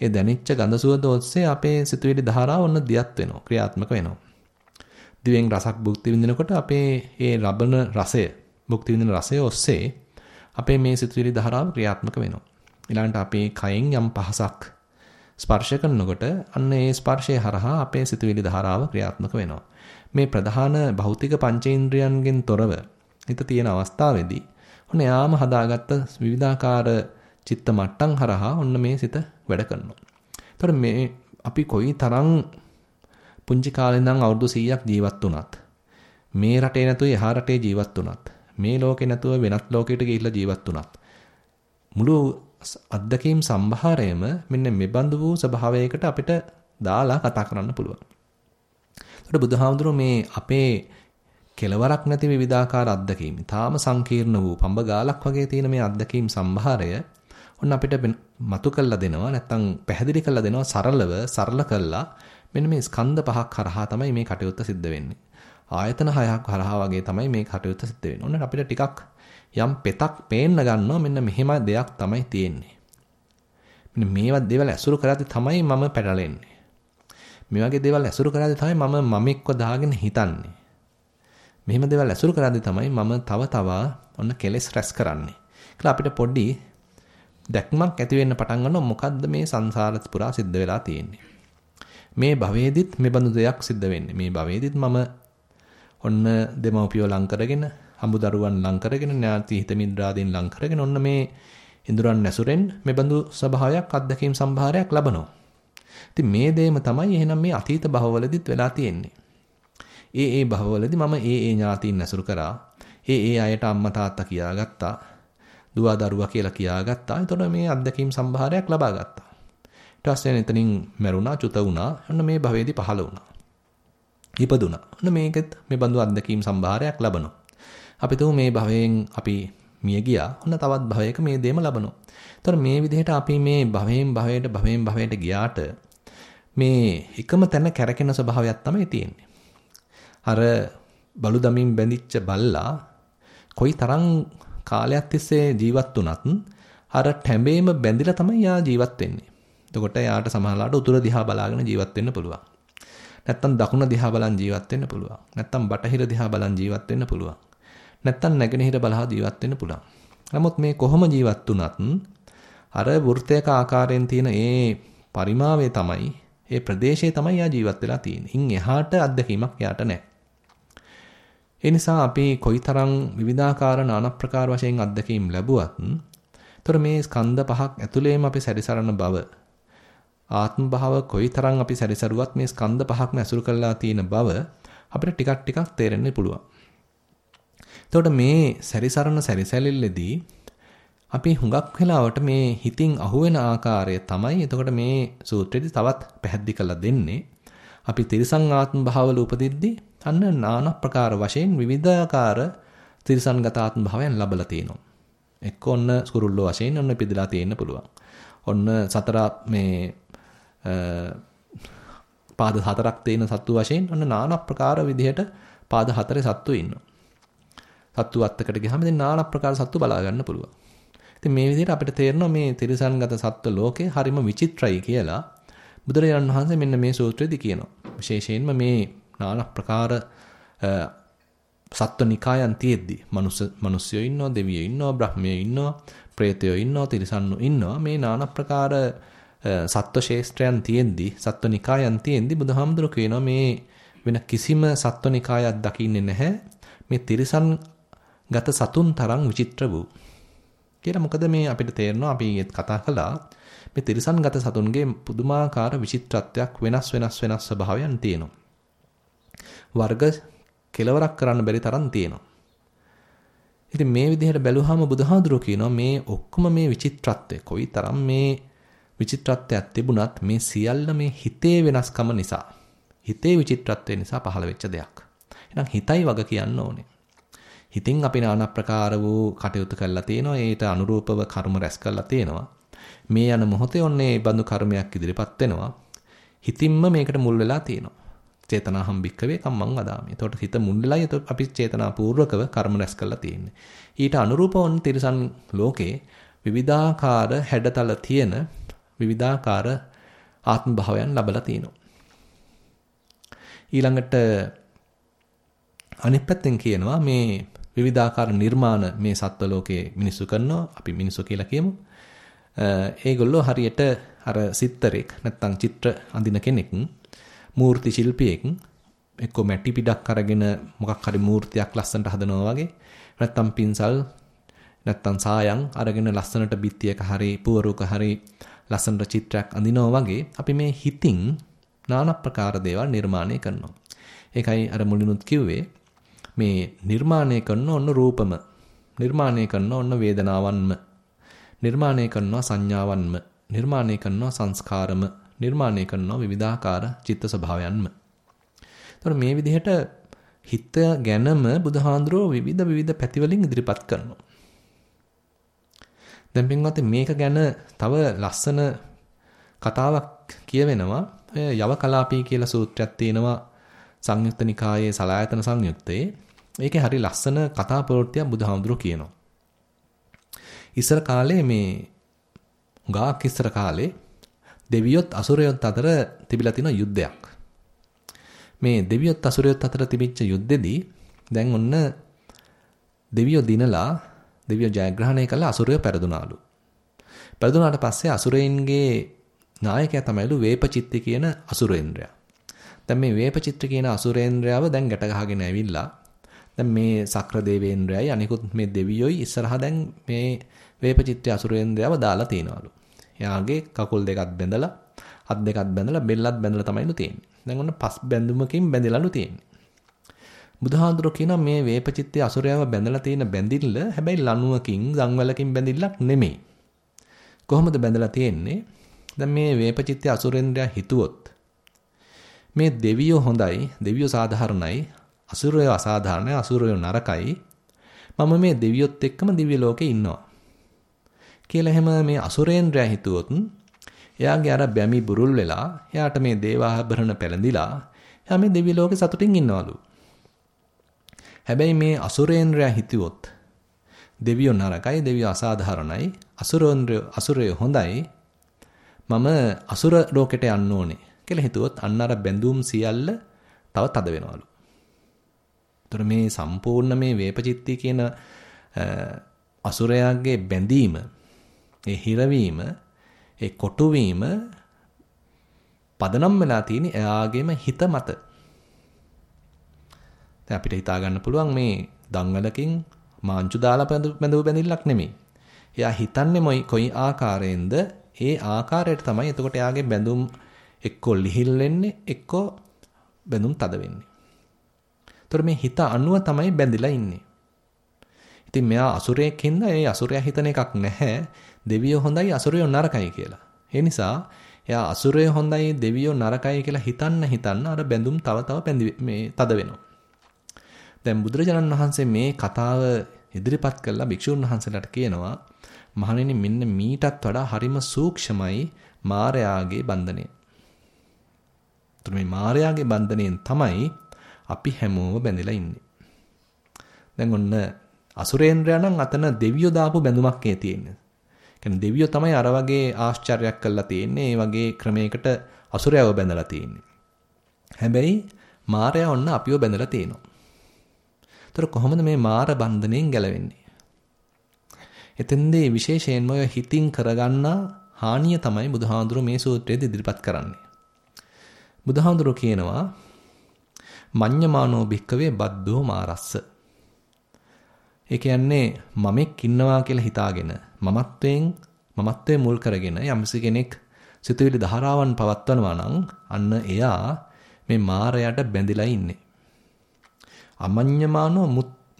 ඒ දැනෙච්ච ගඳ සුවඳ ඔස්සේ අපේ සිතුවිලි ධාරාව ඔන්න දියත් වෙනවා ක්‍රියාත්මක වෙනවා. දිවෙන් රසක් භුක්ති විඳිනකොට අපේ ඒ ලබන රසය භුක්ති විඳින රසය ඔස්සේ අපේ මේ සිතුවිලි ධාරාව ක්‍රියාත්මක වෙනවා. ඊළඟට අපේ කයෙන් යම් පහසක් ස්පර්ශ කරනකොට අන්න ඒ ස්පර්ශය හරහා අපේ සිතුවිලි ධාරාව ක්‍රියාත්මක වෙනවා. මේ ප්‍රධාන භෞතික පංචේන්ද්‍රයන්ගෙන් තොරව හිත තියෙන අවස්ථාවේදී ඔන්න යාම හදාගත්ත විවිධාකාර චිත්ත මට්ටම් හරහා ඔන්න මේ සිත වැඩ කරනවා. ඒතර මේ අපි කොයි තරම් පුංචි කාලේ ඉඳන් අවුරුදු 100ක් ජීවත් වුණත් මේ රටේ නැතුව එහා රටේ ජීවත් වුණත් මේ ලෝකේ නැතුව වෙනත් ලෝකයකට ගිහිල්ලා ජීවත් වුණත් මුළු අත්දැකීම් සම්භාරයම මෙන්න මෙබඳු වූ ස්වභාවයකට අපිට දාලා කතා කරන්න පුළුවන්. ඒකට බුදුහාමුදුරුවෝ මේ අපේ කෙලවරක් නැති විවිධාකාර අත්දැකීම්, තාම සංකීර්ණ වූ පඹ ගාලක් වගේ තියෙන මේ අත්දැකීම් සම්භාරය ඔන්න අපිට මතු කළා දෙනවා නැත්නම් පැහැදිලි කළා දෙනවා සරලව සරල කළා මෙන්න මේ ස්කන්ධ පහක් කරහා තමයි මේ කටයුත්ත සිද්ධ වෙන්නේ. ආයතන හයක් කරහා වගේ තමයි මේ කටයුත්ත සිද්ධ වෙන්නේ. ඔන්න අපිට ටිකක් යම් පෙතක් පේන්න ගන්නවා මෙන්න මෙහෙම දෙයක් තමයි තියෙන්නේ. මෙන්න මේවා දේවල් ඇසුරු කරද්දී තමයි මම පැටලෙන්නේ. මේ වගේ දේවල් ඇසුරු කරද්දී තමයි මම මම එක්ක දාගෙන හිතන්නේ. මෙහෙම දේවල් ඇසුරු කරද්දී තමයි මම තව තව ඔන්න කෙලෙස් රැස් කරන්නේ. කියලා අපිට පොඩි දැක්මක් ඇති වෙන්න පටන් ගන්නවා මොකද්ද මේ සංසාර පුරා සිද්ධ වෙලා තියෙන්නේ. මේ භවයේදීත් මේ බඳු දෙයක් සිද්ධ වෙන්නේ. මේ භවයේදීත් මම ඔන්න දෙමව්පියෝ ලං කරගෙන, හමුදරුවන් ලං කරගෙන, ඥාති හිත මිත්‍රාදීන් ලං කරගෙන ඔන්න මේ ඉඳුරන් නැසුරෙන් මේ බඳු ස්වභාවයක් අත්දැකීම් සම්භාරයක් ලබනවා. ඉතින් මේ දේම තමයි එහෙනම් මේ අතීත භවවලදීත් වෙලා තියෙන්නේ. ඒ ඒ භවවලදී මම ඒ ඒ ඥාතීන් නැසුරු කරා. ඒ ඒ අයට අම්මා තාත්තා කියාගත්තා. දුව දරුවා කියලා කියාගත්තා. එතකොට මේ අත්දැකීම් සම්භාරයක් ලබා ගත්තා. ඊට පස්සේ එතනින් මැරුණා, චුත වුණා. අන්න මේ භවයේදී පහළ වුණා. ඉපදුණා. අන්න මේකෙත් මේ බඳු අත්දැකීම් සම්භාරයක් ලබනවා. අපි තුමු මේ භවයෙන් අපි මිය ගියා. ඔන්න තවත් භවයක මේ දේම ලබනවා. ඒතර මේ විදිහට අපි මේ භවයෙන් භවයට භවයෙන් භවයට ගියාට මේ එකම තැන කැරකෙන ස්වභාවයක් තමයි තියෙන්නේ. අර බලු දමින් බැඳිච්ච බල්ලා කොයි තරම් කාලයක් තිස්සේ ජීවත් වුණත් අර ටැඹේම බැඳිලා තමයි යා ජීවත් වෙන්නේ. එතකොට යාට සමහරලාට උතුර දිහා බලාගෙන ජීවත් වෙන්න පුළුවන්. නැත්තම් දකුණ දිහා බලන් ජීවත් වෙන්න පුළුවන්. නැත්තම් බටහිර දිහා බලන් ජීවත් වෙන්න පුළුවන්. නැත්තම් නැගෙනහිර බලහා ජීවත් වෙන්න පුළුවන්. නමුත් මේ කොහොම ජීවත් වුණත් අර වෘත්තයක ආකාරයෙන් තියෙන ඒ පරිමාවේ තමයි ඒ ප්‍රදේශයේ තමයි යා ජීවත් වෙලා තියෙන්නේ. ඉන් එහාට අත්දැකීමක් යාට නැහැ. ඒ නිසා අපි කොයිතරම් විවිධාකාර নানা ප්‍රකාර වශයෙන් අත්දැකීම් ලැබුවත් තොර මේ ස්කන්ධ පහක් ඇතුළේම අපි සැරිසරන බව ආත්ම භාව කොයිතරම් අපි සැරිසරුවත් මේ ස්කන්ධ පහක්ම ඇසුරු කරලා තියෙන බව අපිට ටිකක් ටිකක් තේරෙන්න පුළුවන්. එතකොට මේ සැරිසරන සැරිසැලිල්ලේදී අපි හුඟක් වෙලාවට මේ හිතින් අහුවෙන ආකාරය තමයි එතකොට මේ සූත්‍රයේදී තවත් පැහැදිලි කරලා දෙන්නේ. අපි තිරිසං ආත්ම භාවවල උපදිද්දී අන්න নানা ප්‍රකාර වශයෙන් විවිධාකාර තිරිසන්ගත ආත්ම භාවයන් ලැබලා තියෙනවා. එක්ක ඔන්න ස්කුරුල්ලෝ වශයෙන් ඔන්න පිදලා තියෙන්න පුළුවන්. ඔන්න සතර මේ පාද හතරක් තියෙන සත්තු වශයෙන් ඔන්න নানা ප්‍රකාර විදිහට පාද හතරේ සත්තු ඉන්නවා. සත්තු වත්තකට ගියාම ඉතින් নানা ප්‍රකාර සත්තු බලා ගන්න පුළුවන්. ඉතින් මේ විදිහට අපිට තේරෙනවා මේ තිරිසන්ගත සත්ව ලෝකේ හරිම විචිත්‍රයි කියලා බුදුරජාණන් වහන්සේ මෙන්න මේ සූත්‍රයේදී කියනවා. විශේෂයෙන්ම මේ নানা ප්‍රකාර සත්ව නිකායන් තියෙද්දි මනුස්ස මිනිස්සුයෝ ඉන්නවා, දෙවියෝ ඉන්නවා, බ්‍රහ්මයෝ ඉන්නවා, ප්‍රේතයෝ ඉන්නවා, තිරිසන්නු ඉන්නවා. මේ নানা ප්‍රකාර සත්ව ශේෂ්ත්‍රයන් තියෙද්දි, සත්ව නිකායන් තියෙද්දි බුදුහාමුදුරු කියනවා මේ වෙන කිසිම සත්ව නිකායක් දකින්නේ නැහැ. මේ තිරිසන් ගත සතුන් තරම් විචිත්‍ර වූ කියලා මොකද මේ අපිට තේරෙනවා අපි ඒත් කතා කළා මේ තිරිසන්ගත සතුන්ගේ පුදුමාකාර විචිත්‍රත්වයක් වෙනස් වෙනස් වෙනස් ස්වභාවයන් තියෙනවා. වර්ග කෙලවරක් කරන්න බැරි තරම් තියෙනවා. ඉතින් මේ විදිහට බැලුවාම බුදුහාඳුරෝ කියනවා මේ ඔක්කොම මේ විචිත්‍රත්වය කොයි තරම් මේ විචිත්‍රත්වයක් තිබුණත් මේ සියල්ල මේ හිතේ වෙනස්කම නිසා හිතේ විචිත්‍රත්වය නිසා පහළ වෙච්ච දෙයක්. එහෙනම් හිතයි වග කියන්න ඕනේ. හිතින් අපි নানা ප්‍රකාර වූ කටයුතු කරලා තියෙනවා. ඒට අනුරූපව කර්ම රැස් කරලා තියෙනවා. මේ යන මොහොතේ ඔන්නේ බඳු කර්මයක් ඉදිරිපත් වෙනවා. හිතින්ම මේකට මුල් වෙලා තියෙනවා. චේතනාහම් භික්කවේ කම්මං වදාමි. එතකොට හිත මුල් වෙලායි අපි චේතනා පූර්වකව කර්ම රැස් කරලා තියෙන්නේ. ඊට අනුරූපව ඔන්න තිරසන් ලෝකේ විවිධාකාර හැඩතල තියෙන විවිධාකාර ආත්ම භාවයන් ලැබලා තිනවා. ඊළඟට අනිත් පැත්තෙන් කියනවා මේ විවිධාකාර නිර්මාණ මේ සත්ව ලෝකයේ මිනිස්සු කරනවා. අපි මිනිස්සු කියලා කියමු. ඒගොල්ලෝ හරියට අර සිත්තරෙක් නැත්තම් චිත්‍ර අඳින කෙනෙක් මූර්ති ශිල්පියෙක් එක්ක මැටි පිටක් අරගෙන මොකක් හරි මූර්තියක් ලස්සනට හදනවා වගේ නැත්තම් පින්සල් නැත්තම් සායම් අරගෙන ලස්සනට බිත්තියක හරි පුවරුක හරි ලස්සනට චිත්‍රයක් අඳිනවා වගේ අපි මේ හිතින් নানা ප්‍රකාර දේවල් නිර්මාණය කරනවා. ඒකයි අර මුලිනුත් කිව්වේ මේ නිර්මාණය කරන ඔන්න රූපම නිර්මාණය කරන ඔන්න වේදනාවන්ම නිර්මාණය කරනවා සංඥාවන්ම නිර්මාණය කරනවා සංස්කාරම නිර්මාණය කරනවා විවිධාකාර චිත්ත ස්වභාවයන්ම. එතකොට මේ විදිහට හිත ගැනම බුදුහාඳුරෝ විවිධ විවිධ පැතිවලින් ඉදිරිපත් කරනවා. දැන් පින්වත් මේක ගැන තව ලස්සන කතාවක් කියවෙනවා. යව කලාපී කියලා සූත්‍රයක් තියෙනවා සංයුක්ත නිකායේ සලායතන සංයුත්තේ ඒකේ හරි ලස්සන කතා ප්‍රවෘත්තියක් බුදුහාමුදුරුවෝ කියනවා. ඉස්සර කාලේ මේ ගාක් ඉස්සර කාලේ දෙවියොත් අසුරයොත් අතර තිබිලා තියෙන යුද්ධයක්. මේ දෙවියොත් අසුරයොත් අතර තිබිච්ච යුද්ධෙදී දැන් ඔන්න දෙවියෝ දිනලා දෙවියෝ ජයග්‍රහණය කළා අසුරයෝ පෙරදුනාලු. පැවිදුණාට පස්සේ අසුරයින්ගේ නායකයා තමයිලු වේපචිත්ති කියන අසුරේන්ද්‍රයා. දැන් මේ වේපචිත්‍ර කියන අසුරේන්ද්‍රයාව දැන් ගැට ගහගෙන ඇවිල්ලා දැන් මේ සක්‍ර දේවේන්ද්‍රයයි අනිකුත් මේ දෙවියෝයි ඉස්සරහා දැන් මේ වේපචිත්‍ර අසුරේන්ද්‍රයාව දාලා තියනවලු. එයාගේ කකුල් දෙකත් බැඳලා අත් දෙකත් බැඳලා බෙල්ලත් බැඳලා තමයිලු තියෙන්නේ. දැන් ඔන්න පස් බැඳුමකින් බැඳලාලු තියෙන්නේ. බුදුහාඳුර කියන මේ වේපචිත්තේ අසුරයව බැඳලා තියෙන බැඳිල්ල හැබැයි ලණුවකින් ගංවලකින් බැඳිල්ලක් නෙමෙයි. කොහොමද බැඳලා තියෙන්නේ? දැන් මේ වේපචිත්තේ අසුරේන්ද්‍රයා හිතුවොත් මේ දෙවියෝ හොඳයි, දෙවියෝ සාධාරණයි, අසුරයෝ අසාධාරණයි, අසුරයෝ නරකයි. මම මේ දෙවියොත් එක්කම දිව්‍ය ලෝකේ ඉන්නවා. කියලා එහෙම මේ අසුරේන්ද්‍රයා හිතුවොත් එයාගේ අර බැමි බුරුල් වෙලා එයාට මේ දේවාභරණ පැලඳිලා එයා මේ දිව්‍ය ලෝකේ සතුටින් ඉන්නවලු. හැබැයි මේ අසුරේන්ද්‍රයා හිතුවොත් දෙවියෝ නරකයි දෙවියෝ අසාධාරණයි අසුරේන්ද්‍රය අසුරය හොඳයි මම අසුර ලෝකෙට යන්න ඕනේ කියලා හිතුවොත් අන්න අර බැඳුම් සියල්ල තව තද වෙනවලු. ඒතර මේ සම්පූර්ණ මේ වේපචිත්ති කියන අසුරයාගේ බැඳීම ඒ හිරවීම ඒ කොටු වීම පදනම් වෙලා තියෙන එයාගේම හිත මත. දැන් අපිට හිතා ගන්න පුළුවන් මේ දංගලකින් මාංචු දාලා බැඳව බැඳිල්ලක් නෙමෙයි. එයා හිතන්නේ මොයි කොයි ආකාරයෙන්ද ඒ ආකාරයට තමයි එතකොට එයාගේ බැඳුම් එක්කෝ ලිහිල් වෙන්නේ එක්කෝ බැඳුම් තද වෙන්නේ. ඒතර මේ හිත අනුව තමයි බැඳිලා ඉන්නේ. ඉතින් මෙයා අසුරයෙක් හින්දා ඒ අසුරයා හිතන එකක් නැහැ. දෙවියෝ හොඳයි අසුරයෝ නරකයි කියලා. ඒ නිසා එයා අසුරය හොඳයි දෙවියෝ නරකයි කියලා හිතන්න හිතන්න අර බැඳුම් තව තව මේ තද වෙනවා. දැන් බුදුරජාණන් වහන්සේ මේ කතාව ඉදිරිපත් කළා භික්ෂුන් වහන්සේලාට කියනවා මහණෙනි මෙන්න මීටත් වඩා හරිම සූක්ෂමයි මායාගේ බන්ධනය. මේ මායාගේ බන්ධනයෙන් තමයි අපි හැමෝම බැඳලා ඉන්නේ. දැන් ඔන්න අසුරේන්ද්‍රයා නම් අතන දෙවියෝ දාපු බැඳුමක් ඒ තියෙන්නේ. කියන්නේ දෙවියෝ තමයි අර වගේ ආශ්චර්යයක් කළා තියෙන්නේ. ඒ වගේ ක්‍රමයකට අසුරයව බැඳලා තියෙන්නේ. හැබැයි මායя ඔන්න අපිව බැඳලා තියෙනවා. ඒතර කොහොමද මේ මාර බන්ධණයෙන් ගැලවෙන්නේ? එතෙන්දී විශේෂයෙන්ම ඔය හිතින් කරගන්නා හානිය තමයි බුදුහාඳුර මේ සූත්‍රයේදී ඉදිරිපත් කරන්නේ. බුදුහාඳුර කියනවා මඤ්ඤමානෝ භික්කවේ බද්දෝ මාරස්ස. ඒ කියන්නේ මමෙක් ඉන්නවා කියලා හිතාගෙන මමත්වයෙන් මමත්වයේ මුල් කරගෙන යම්සි කෙනෙක් සිතුවිලි ධාරාවන් පවත්වනවා නම් අන්න එයා මේ මායයට බැඳිලා ඉන්නේ. අමඤ්ඤමානෝ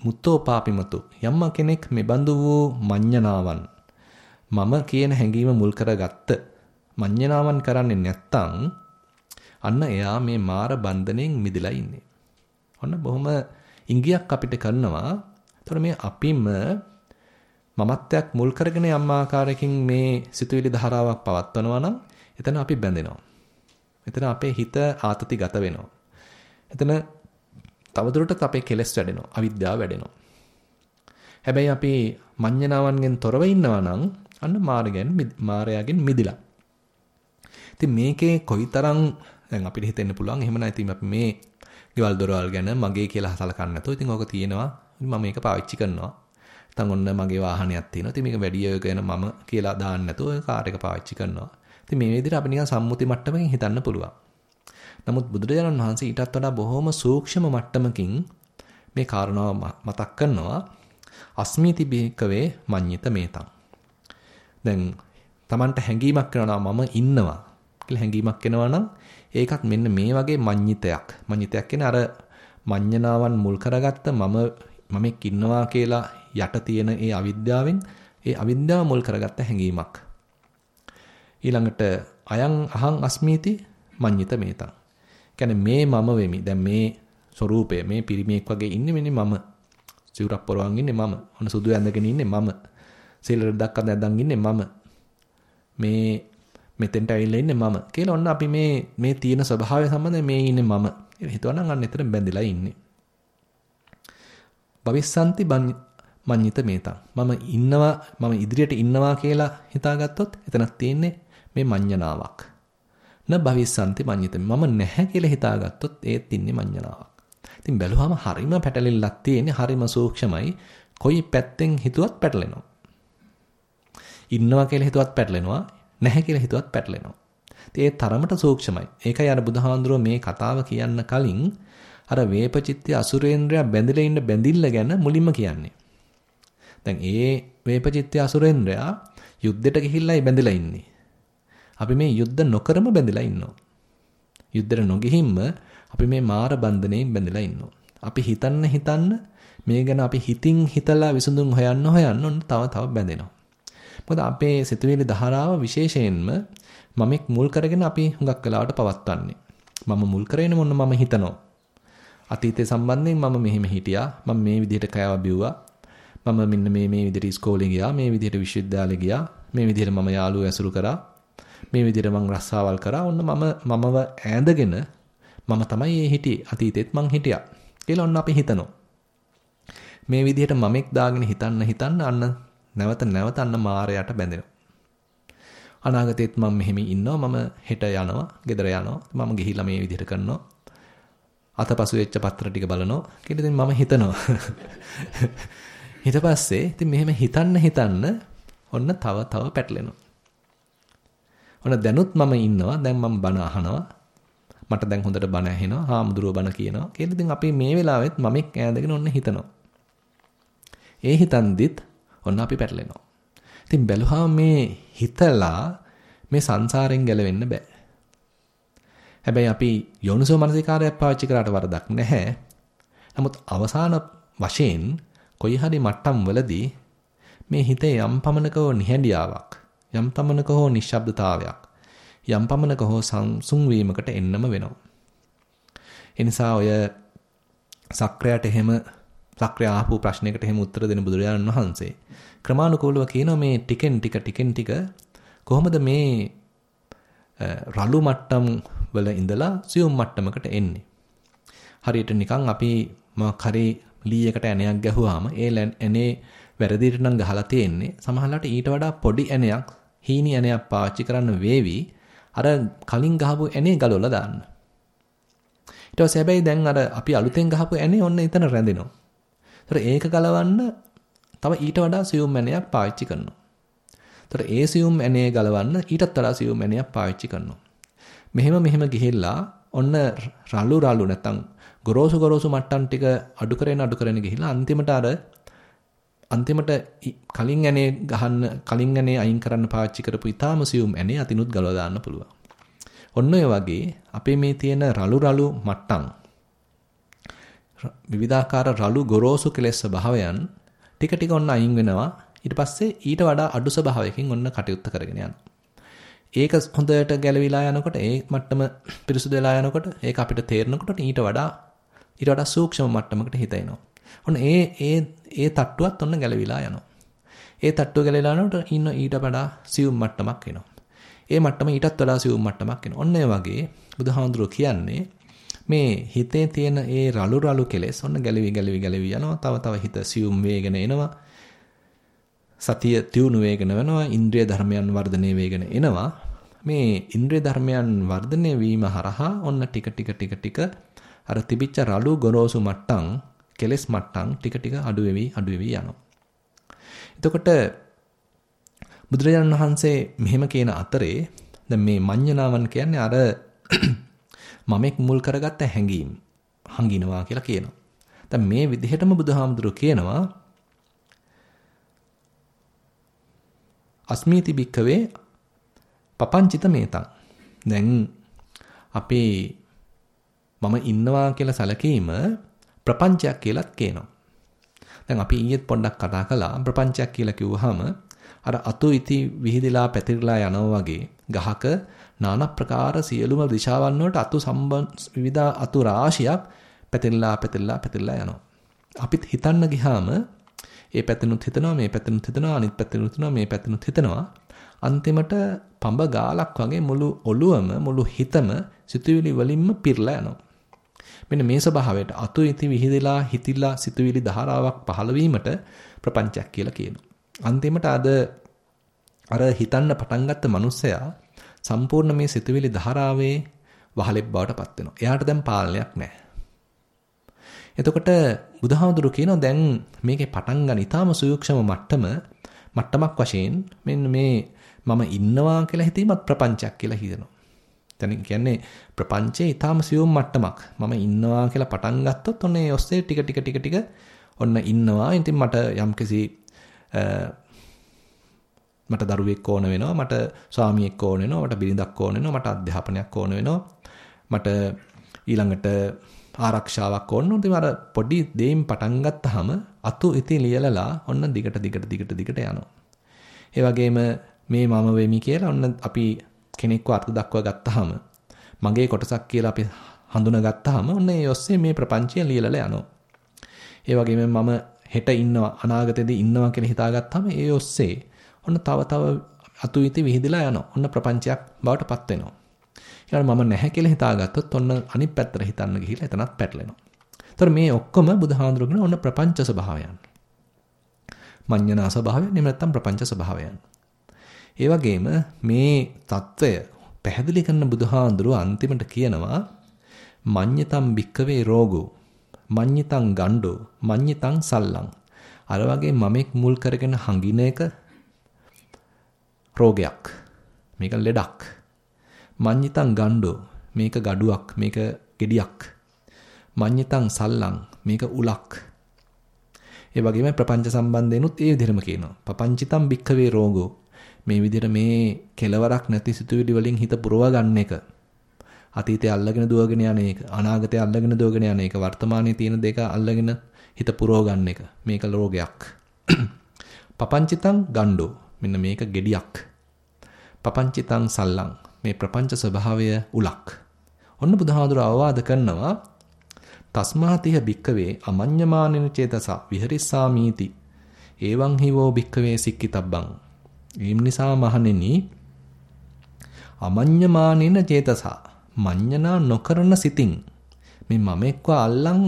මුත්තෝ පාපිමතු යම්ම කෙනෙක් මෙබඳු වූ මඤ්ඤණාවන් මම කියන හැඟීම මුල් කරගත්ත මඤ්ඤණාවන් කරන්නේ නැත්තම් අන්න එයා මේ මාර බන්ධණයෙන් මිදලා ඉන්නේ. ඔන්න බොහොම ඉංගියක් අපිට කරනවා. ඒතර මේ අපිම මමත්වයක් මුල් කරගෙන යම් ආකාරයකින් මේ සිතුවිලි ධාරාවක් පවත්වනවා නම් එතන අපි බැඳෙනවා. එතන අපේ හිත ආතතිගත වෙනවා. එතන තවදුරටත් අපේ කෙලෙස් වැඩෙනවා. අවිද්‍යාව වැඩෙනවා. හැබැයි අපි මඤ්ඤණාවන්ගෙන් තොරව ඉන්නවා නම් අන්න මාර්ගයෙන් මායාවෙන් මිදිලා. ඉතින් මේකේ කොයිතරම් දැන් අපිට හිතෙන්න පුළුවන් එහෙම නැතිනම් අපි මේ ගෙවල් දොරවල් ගැන මගේ කියලා හසලකන්නේ නැතුව ඉතින් ඕක තියෙනවා. මම මේක පාවිච්චි කරනවා. නැත්නම් ඔන්න මගේ වාහනයක් තියෙනවා. ඉතින් මේක වැඩි යගෙන මම කියලා දාන්න නැතුව කාර් එක පාවිච්චි කරනවා. ඉතින් මේ විදිහට අපි නිකන් සම්මුති මට්ටමකින් හිතන්න පුළුවන්. නමුත් බුදුරජාණන් වහන්සේ ඊටත් වඩා බොහොම සූක්ෂම මට්ටමකින් මේ කාරණාව මතක් කරනවා. අස්මිති බිකවේ මඤ්ඤිත මේතං. දැන් Tamanට හැඟීමක් වෙනවා මම ඉන්නවා කියලා හැඟීමක් එනවා නම් ඒකත් මෙන්න මේ වගේ මඤ්ඤිතයක්. මඤ්ඤිතයක් කියන්නේ අර මඤ්ඤණාවන් මුල් කරගත්ත මම මමෙක් ඉන්නවා කියලා යට තියෙන ඒ අවිද්‍යාවෙන් ඒ අවිද්‍යාව මුල් කරගත්ත හැඟීමක්. ඊළඟට අයං අහං අස්මීති මඤ්ඤිත මේතං. කියන්නේ මේ මම වෙමි. දැන් මේ ස්වરૂපය මේ පිරිමියෙක් වගේ ඉන්නේ මෙන්න මම. සිවුරක් පොරවන් ඉන්නේ මම. ඔන්න සුදු ඇඳගෙන ඉන්නේ මම. සීල රැද්දක් අඳන් ඉන්නේ මම. මේ මෙතෙන්ට ඇවිල්ලා ඉන්නේ මම. කියලා ඔන්න අපි මේ මේ තියෙන ස්වභාවය සම්බන්ධයෙන් මේ ඉන්නේ මම. හිතුවනම් අන්න එතන බැඳිලා ඉන්නේ. භවිස්සanti මඤ්ඤිත මේතං. මම ඉන්නවා මම ඉදිරියට ඉන්නවා කියලා හිතාගත්තොත් එතනක් තියෙන්නේ මේ මඤ්ඤණාවක්. න භවිස්සanti මඤ්ඤිත. මම නැහැ කියලා හිතාගත්තොත් ඒත් ඉන්නේ මඤ්ඤණාවක්. ඉතින් බැලුවාම හරිම පැටලෙල්ලක් තියෙන්නේ හරිම සූක්ෂමයි. කොයි පැත්තෙන් හිතුවත් පැටලෙනවා. ඉන්නවා කියලා හිතුවත් පැටලෙනවා. නැහැ කියලා හිතුවත් පැටලෙනවා. ඒ තරමට සූක්ෂමයි. ඒකයි අර බුදුහාඳුරෝ මේ කතාව කියන්න කලින් අර වේපචිත්‍ය අසුරේන්ද්‍රයා බැඳිලා ඉන්න බැඳිල්ල ගැන මුලින්ම කියන්නේ. දැන් ඒ වේපචිත්‍ය අසුරේන්ද්‍රයා යුද්ධෙට ගිහිල්ලායි බැඳිලා ඉන්නේ. අපි මේ යුද්ධ නොකරම බැඳිලා ඉන්නවා. යුද්ධෙට නොගිහින්ම අපි මේ මාර බන්ධණයෙන් බැඳිලා ඉන්නවා. අපි හිතන්න හිතන්න මේ ගැන අපි හිතින් හිතලා විසඳුම් හොයන්න හොයන්න ඔන්න තව තව බැඳෙනවා. මොකද අපේ සිතුවිලි ධාරාව විශේෂයෙන්ම මමෙක් මුල් කරගෙන අපි හුඟක් වෙලාවට පවත්වන්නේ. මම මුල් කරගෙන මොන්න මම හිතනවා. අතීතයේ සම්බන්ධයෙන් මම මෙහෙම හිටියා. මම මේ විදිහට කෑවා බිව්වා. මම මෙන්න මේ මේ විදිහට ඉස්කෝලේ ගියා. මේ විදිහට විශ්වවිද්‍යාලේ ගියා. මේ විදිහට මම යාළුවෝ ඇසුරු කරා. මේ විදිහට මං රස්සාවල් කරා. ඔන්න මම මමව ඈඳගෙන මම තමයි මේ හිටියේ. අතීතෙත් මං හිටියා. කියලා ඔන්න අපි හිතනවා. මේ විදිහට මමෙක් දාගෙන හිතන්න හිතන්න අන්න නැවත නැවත අන්න මායයට බැඳෙනවා. අනාගතෙත් මම මෙහෙම ඉන්නවා. මම හෙට යනවා ගෙදර යනවා. මම ගිහිල්ලා මේ විදිහට කරනවා. අතපසු වෙච්ච පත්‍ර ටික බලනවා. කියලා ඉතින් මම හිතනවා. [laughs] ඊට පස්සේ ඉතින් මෙහෙම හිතන්න හිතන්න ඔන්න තව තව පැටලෙනවා. ඔන්න දැනුත් මම ඉන්නවා. දැන් මම බණ අහනවා. මට දැන් හොඳට බණ ඇහෙනවා. හාමුදුරුව බණ කියනවා. කියලා ඉතින් අපි මේ වෙලාවෙත් මමෙක් ඈඳගෙන ඔන්න හිතනවා. ඒ හිතන්දිත් ඔන්න අපි පැටලෙනවා. ඉතින් බැලුවා මේ හිතලා මේ සංසාරයෙන් ගැලවෙන්න බෑ. හැබැයි අපි යෝනිසෝ මනසිකාරයක් පාවිච්චි කරාට වරදක් නැහැ. නමුත් අවසාන වශයෙන් කොයි හරි මට්ටම් වලදී මේ හිතේ යම් පමණක හෝ නිහඬියාවක් යම් පමණක හෝ නිශ්ශබ්දතාවයක් යම් පමණක හෝ සංසුන් වීමකට එන්නම වෙනවා. ඒ නිසා ඔය සක්‍රයට එහෙම සක්‍රිය ආපු ප්‍රශ්නයකට එහෙම උත්තර දෙන බුදුරජාණන් වහන්සේ. ක්‍රමානුකූලව කියනවා මේ ටිකෙන් ටික ටිකෙන් ටික කොහොමද මේ රළු මට්ටම් වල ඉඳලා සියුම් මට්ටමකට එන්නේ? හරියට නිකන් අපි මොකක් හරි ලීයකට ඇණයක් ගැහුවාම ඒ ඇනේ වැරදිට නම් ගහලා තියෙන්නේ. සමහරවිට ඊට වඩා පොඩි ඇණයක් හීනි ඇණයක් පාවිච්චි කරන්න වේවි. අර කලින් ගහපු ඇනේ ගලවලා දාන්න. ඊට පස්සේ හැබැයි දැන් අර අපි අලුතෙන් ගහපු ඇනේ ඔන්න එතන රැඳෙනවා. ඒතර ඒක ගලවන්න තව ඊට වඩා සියුම් ඇණයක් පාවිච්චි කරනවා. ඒතර ඒ සියුම් ඇණේ ගලවන්න ඊටත් වඩා සියුම් ඇණයක් පාවිච්චි කරනවා. මෙහෙම මෙහෙම ගිහිල්ලා ඔන්න රළු රළු නැත්තම් ගොරෝසු ගොරෝසු මට්ටම් ටික අඩු කරගෙන අඩු කරගෙන ගිහිල්ලා අන්තිමට අර අන්තිමට කලින් ඇනේ ගහන්න කලින් ඇනේ අයින් කරන්න පාවිච්චි කරපු ඊටාම සියුම් ඇනේ අතිනුත් ගලව දාන්න පුළුවන්. ඔන්න ඔය වගේ අපේ මේ තියෙන රළු රළු මට්ටම් විවිධාකාර රළු ගොරෝසු කෙලෙස් ස්වභාවයන් ටික ටික ඔන්න අයින් වෙනවා. ඊට පස්සේ ඊට වඩා අඩු ස්වභාවයකින් ඔන්න කටයුත්ත කරගෙන යනවා. ඒක හොඳට ගැලවිලා යනකොට ඒ මට්ටම පිරිසුදු වෙලා යනකොට ඒක අපිට තේරෙනකොට ඊට වඩා ඊට වඩා සූක්ෂම මට්ටමකට හිත එනවා. ඔන්න ඒ ඒ ඒ තට්ටුවත් ඔන්න ගැලවිලා යනවා. ඒ තට්ටුව ගැලවිලා යනකොට ඉන්න ඊට වඩා සියුම් මට්ටමක් එනවා. ඒ මට්ටම ඊටත් වඩා සියුම් මට්ටමක් එනවා. ඔන්න ඒ වගේ බුදුහාමුදුරුවෝ කියන්නේ මේ හිතේ තියෙන ඒ රළු රළු කෙලෙස් ඔන්න ගැලවි ගැලවි ගැලවි යනවා. තව තව හිත සියුම් වේගෙන එනවා. සතිය තියුණු වේගෙන වෙනවා. ඉන්ද්‍රිය ධර්මයන් වර්ධනය වේගෙන එනවා. මේ ඉන්ද්‍රිය ධර්මයන් වර්ධනය වීම හරහා ඔන්න ටික ටික ටික ටික අර තිබිච්ච රළු ගොරෝසු මට්ටම් කෙලස් මට්ටම් ටික ටික අඩු වෙවි අඩු වෙවි යනවා. එතකොට බුදුරජාණන් වහන්සේ මෙහෙම කියන අතරේ දැන් මේ මඤ්ඤණාවන් කියන්නේ අර මමෙක් මුල් කරගත්ත හැඟීම් හංගිනවා කියලා කියනවා. දැන් මේ විදිහටම බුදුහාමුදුරුවෝ කියනවා අස්මීති භික්කවේ පපංචිත මේතං. දැන් අපේ මම ඉන්නවා කියලා සැලකීම ප්‍රපංචයක් කියලාත් කියනවා. දැන් අපි ඊයේත් පොඩ්ඩක් කතා කළා ප්‍රපංචයක් කියලා කිව්වහම අර අතු ඉති විහිදලා පැතිරලා යනවා වගේ ගහක নানা ප්‍රකාර සියලුම දිශාවන් වලට අතු සම්බන්ධ විවිධ අතු රාශියක් පැතිරලා පැතිරලා පැතිරලා යනවා. අපිත් හිතන්න ගියාම ඒ පැතිනුත් හිතනවා මේ පැතිනුත් හිතනවා අනිත් පැතිනුත් හිතනවා මේ පැතිනුත් හිතනවා අන්තිමට පඹ ගාලක් වගේ මුළු ඔළුවම මුළු හිතම සිතුවිලි වලින්ම පිරලා යනවා. මෙන්න මේ ස්වභාවයට අතු ඉති විහිදලා හිතිලා සිතුවිලි ධාරාවක් පහළ වීමට ප්‍රපංචයක් කියලා කියනවා. අන්තිමට අද අර හිතන්න පටන් ගත්ත මිනිස්සයා සම්පූර්ණ මේ සිතුවිලි ධාරාවේ වහලෙක් බවට පත් වෙනවා. එයාට දැන් පාලනයක් නැහැ. එතකොට බුදුහාමුදුරු කියනවා දැන් මේකේ පටන් ගන්න ඊටාම සූක්ෂම මට්ටම මට්ටමක් වශයෙන් මෙන්න මේ මම ඉන්නවා කියලා හිතීමත් ප්‍රපංචයක් කියලා හිතනවා. දැන් කියන්නේ ප්‍රපංචයේ ඊටාම සියුම් මට්ටමක්. මම ඉන්නවා කියලා පටන් ගත්තොත් ඔන්න ඒ ඔස්සේ ටික ටික ටික ටික ඔන්න ඉන්නවා. ඉතින් මට යම්කිසි මට දරුවෙක් ඕන වෙනවා මට ස්වාමියෙක් ඕන වෙනවා මට බිරිඳක් ඕන වෙනවා මට අධ්‍යාපනයක් ඕන වෙනවා මට ඊළඟට ආරක්ෂාවක් ඕන උන්ට අර පොඩි දෙයින් පටන් ගත්තාම අතු ඉති ලියලලා ඔන්න දිගට දිගට දිගට දිගට යනවා. ඒ වගේම මේ මම වෙමි කියලා ඔන්න අපි කෙනෙක්ව අර්ථ දක්වා ගත්තාම මගේ කොටසක් කියලා අපි හඳුනාගත්තාම ඔන්න ඒ ඔස්සේ මේ ප්‍රපංචය ලියලලා යනවා. ඒ වගේම මම හෙට ඉන්නවා අනාගතේදී ඉන්නවා කියලා හිතාගත්තාම ඒ ඔස්සේ ඔන්න තව තව අතුයිති විහිදලා යනවා. ඔන්න ප්‍රපංචයක් බවට පත් වෙනවා. ඊළඟට මම නැහැ කියලා හිතාගත්තොත් ඔන්න අනිත් පැත්තට හිතන්න ගිහිල්ලා එතනත් පැටලෙනවා. ඒතර මේ ඔක්කොම බුදුහාඳුරගෙන ඔන්න ප්‍රපංච ස්වභාවයන්. මඤ්ඤණා ස්වභාවය නෙමෙයි නැත්තම් ප්‍රපංච ස්වභාවයන්. ඒ වගේම මේ తত্ত্বය පැහැදිලි කරන බුදුහාඳුරුව අන්තිමට කියනවා මඤ්ඤතම් භික්කවේ රෝගෝ මඤ්ඤතං ගණ්ඩෝ මඤ්ඤතං සල්ලං අර වගේ මමෙක් මුල් කරගෙන හංගින එක රෝගයක්. මේක ලෙඩක්. මඤ්ඤිතං ගණ්ඩෝ. මේක gaduwak. මේක gediyak. මඤ්ඤිතං සල්ලං. මේක උලක්. ඒ වගේම ප්‍රපංච සම්බන්ධෙනුත් ඒ විදිහටම කියනවා. පපංචිතං භික්ඛවේ රෝගෝ. මේ විදිහට මේ කෙලවරක් නැති සිතුවිලි වලින් හිත පුරවා ගන්න එක. අතීතය අල්ලගෙන දුවගෙන යන එක. අනාගතය අල්ලගෙන දුවගෙන යන එක. වර්තමානයේ තියෙන දෙක අල්ලගෙන හිත පුරව ගන්න එක. මේක රෝගයක්. [clears throat] පපංචිතං ගණ්ඩෝ. මෙන්න මේක gediyak පපංචිතං සල්ලං මේ ප්‍රපංච ස්වභාවය උලක්. ඔන්න බුදුහාඳුර අවවාද කරනවා තස්මාතිහ භික්කවේ අමඤ්ඤමානින චේතස විහෙරිස්සාමීති. එවං හිවෝ භික්කවේ සික්කිතබ්බං. ඊම් නිසා මහණෙනි අමඤ්ඤමානින චේතස මඤ්ඤනා නොකරන සිතින් මේ මමෙක්ව අල්ලන්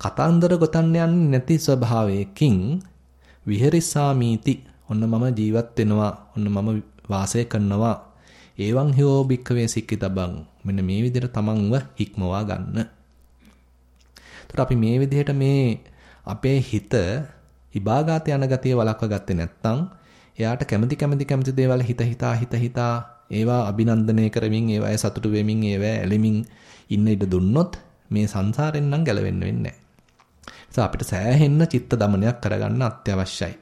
කතන්දර ගොතන්න යන්නේ නැති ස්වභාවයකින් විහෙරිස්සාමීති ඔන්න මම ජීවත් වෙනවා ඔන්න මම වාසය කරනවා ඒවං හෝ භික්කවේ සික්කිතබං මෙන්න මේ විදිහට තමන්ව හික්මවා ගන්න. ඒතර අපි මේ විදිහට මේ අපේ හිත ඉබාගාත යන ගතිය වළක්ව ගත්තේ නැත්නම් එයාට කැමති කැමති කැමති දේවල් හිත හිතා හිත හිතා ඒවා අභිනන්දනය කරමින් ඒවායේ සතුටු වෙමින් ඒවා ඇලෙමින් ඉන්න ඉඩ දුන්නොත් මේ සංසාරෙන් නම් ගැලවෙන්න වෙන්නේ නැහැ. අපිට සෑහෙන්න චිත්ත දමනයක් කරගන්න අත්‍යවශ්‍යයි.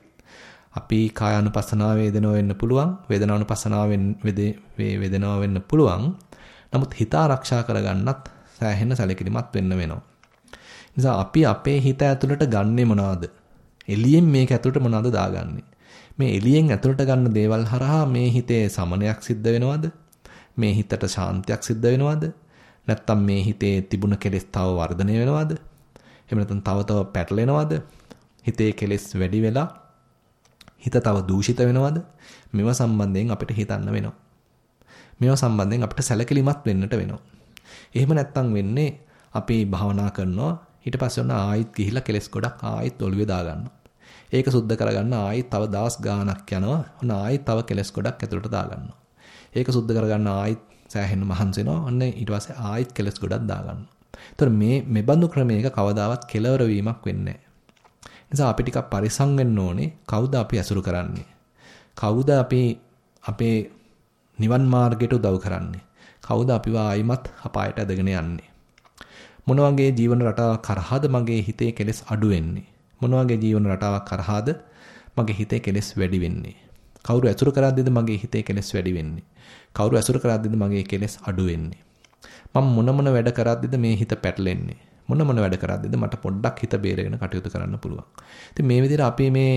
අපි කායානුපස්සනාව වේදනාව වෙන්න පුළුවන් වේදනානුපස්සනාව වේදනාව වෙන්න පුළුවන්. නමුත් හිත ආරක්ෂා කරගන්නත් සෑහෙන සැලකිලිමත් වෙන්න වෙනවා. නිසා අපි අපේ හිත ඇතුළට ගන්නෙ මොනවද? එළියෙන් මේක ඇතුළට මොනවද දාගන්නේ? මේ එළියෙන් ඇතුළට ගන්න දේවල් හරහා මේ හිතේ සමනයක් සිද්ධ වෙනවද? මේ හිතට ශාන්තියක් සිද්ධ වෙනවද? නැත්තම් මේ හිතේ තිබුණ කෙලෙස් තව වර්ධනය වෙනවද? එහෙම නැත්නම් තව තව පැටලෙනවද? හිතේ කෙලෙස් වැඩි වෙලා හිත තව දූෂිත වෙනවද? මේවා සම්බන්ධයෙන් අපිට හිතන්න වෙනවා. මේවා සම්බන්ධයෙන් අපිට සැලකිලිමත් වෙන්නට වෙනවා. එහෙම නැත්තම් වෙන්නේ අපි භාවනා කරනවා ඊට පස්සේ ඔන්න ආයිත් ගිහිලා කෙලස් ගොඩක් ආයිත් ඔළුවේ දාගන්නවා. ඒක සුද්ධ කරගන්න ආයිත් තව දවස් ගාණක් යනවා. ඔන්න ආයිත් තව කෙලස් ගොඩක් ඇතුළට දාගන්නවා. ඒක සුද්ධ කරගන්න ආයිත් සෑහෙන මහන්සි වෙනවා. ඔන්න ඊට පස්සේ ආයිත් කෙලස් ගොඩක් දාගන්නවා. ඒතර මේ මෙබඳු ක්‍රමයක කවදාවත් කෙලවර වීමක් වෙන්නේ නිසා අපි ටිකක් පරිසම් වෙන්න ඕනේ කවුද අපි ඇසුරු කරන්නේ? කවුද අපි අපේ නිවන් මාර්ගයට උදව් කරන්නේ? කවුද අපිව ආයිමත් අපායට ඇදගෙන යන්නේ? මොන වගේ ජීවන රටාවක් කරහාද මගේ හිතේ කෙලෙස් අඩු වෙන්නේ? මොන වගේ ජීවන රටාවක් කරහාද මගේ හිතේ කෙලෙස් වැඩි වෙන්නේ? කවුරු ඇසුරු කරද්දිද මගේ හිතේ කෙලෙස් වැඩි වෙන්නේ? කවුරු ඇසුරු කරද්දිද මගේ කෙලෙස් අඩු වෙන්නේ? මම මොන මොන වැඩ කරද්දිද මේ හිත පැටලෙන්නේ? මොන මොන වැඩ කරද්දිද මට පොඩ්ඩක් හිත බේරගෙන කටයුතු කරන්න පුළුවන්. ඉතින් මේ විදිහට අපි මේ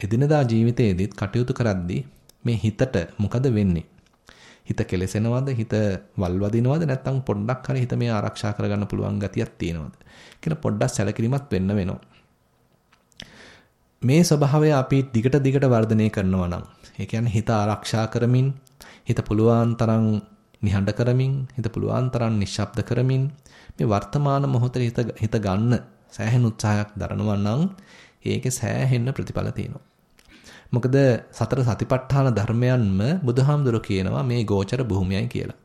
එදිනදා ජීවිතයේදීත් කටයුතු කරද්දී මේ හිතට මොකද වෙන්නේ? හිත කෙලසෙනවද? හිත වල්වදිනවද? නැත්නම් පොඩ්ඩක් හරි හිත මේ ආරක්ෂා කරගන්න පුළුවන් ගතියක් තියෙනවද? කියලා පොඩ්ඩක් සැලකිලිමත් වෙන්න වෙනවා. මේ ස්වභාවය අපි දිගට දිගට වර්ධනය කරනවා නම් ඒ කියන්නේ හිත ආරක්ෂා කරමින් හිත පුළුවන් තරම් නිහඬ කරමින් හිත පුළුවන් තරම් නිශ්ශබ්ද කරමින් මේ වර්තමාන මොහොතේ හිත හිත ගන්න සෑහෙන උත්සාහයක් දරනවා නම් ඒකේ සෑහෙන ප්‍රතිඵල තියෙනවා. මොකද සතර සතිපට්ඨාන ධර්මයන්ම බුදුහාමුදුරු කියනවා මේ ගෝචර භූමියයි කියලා.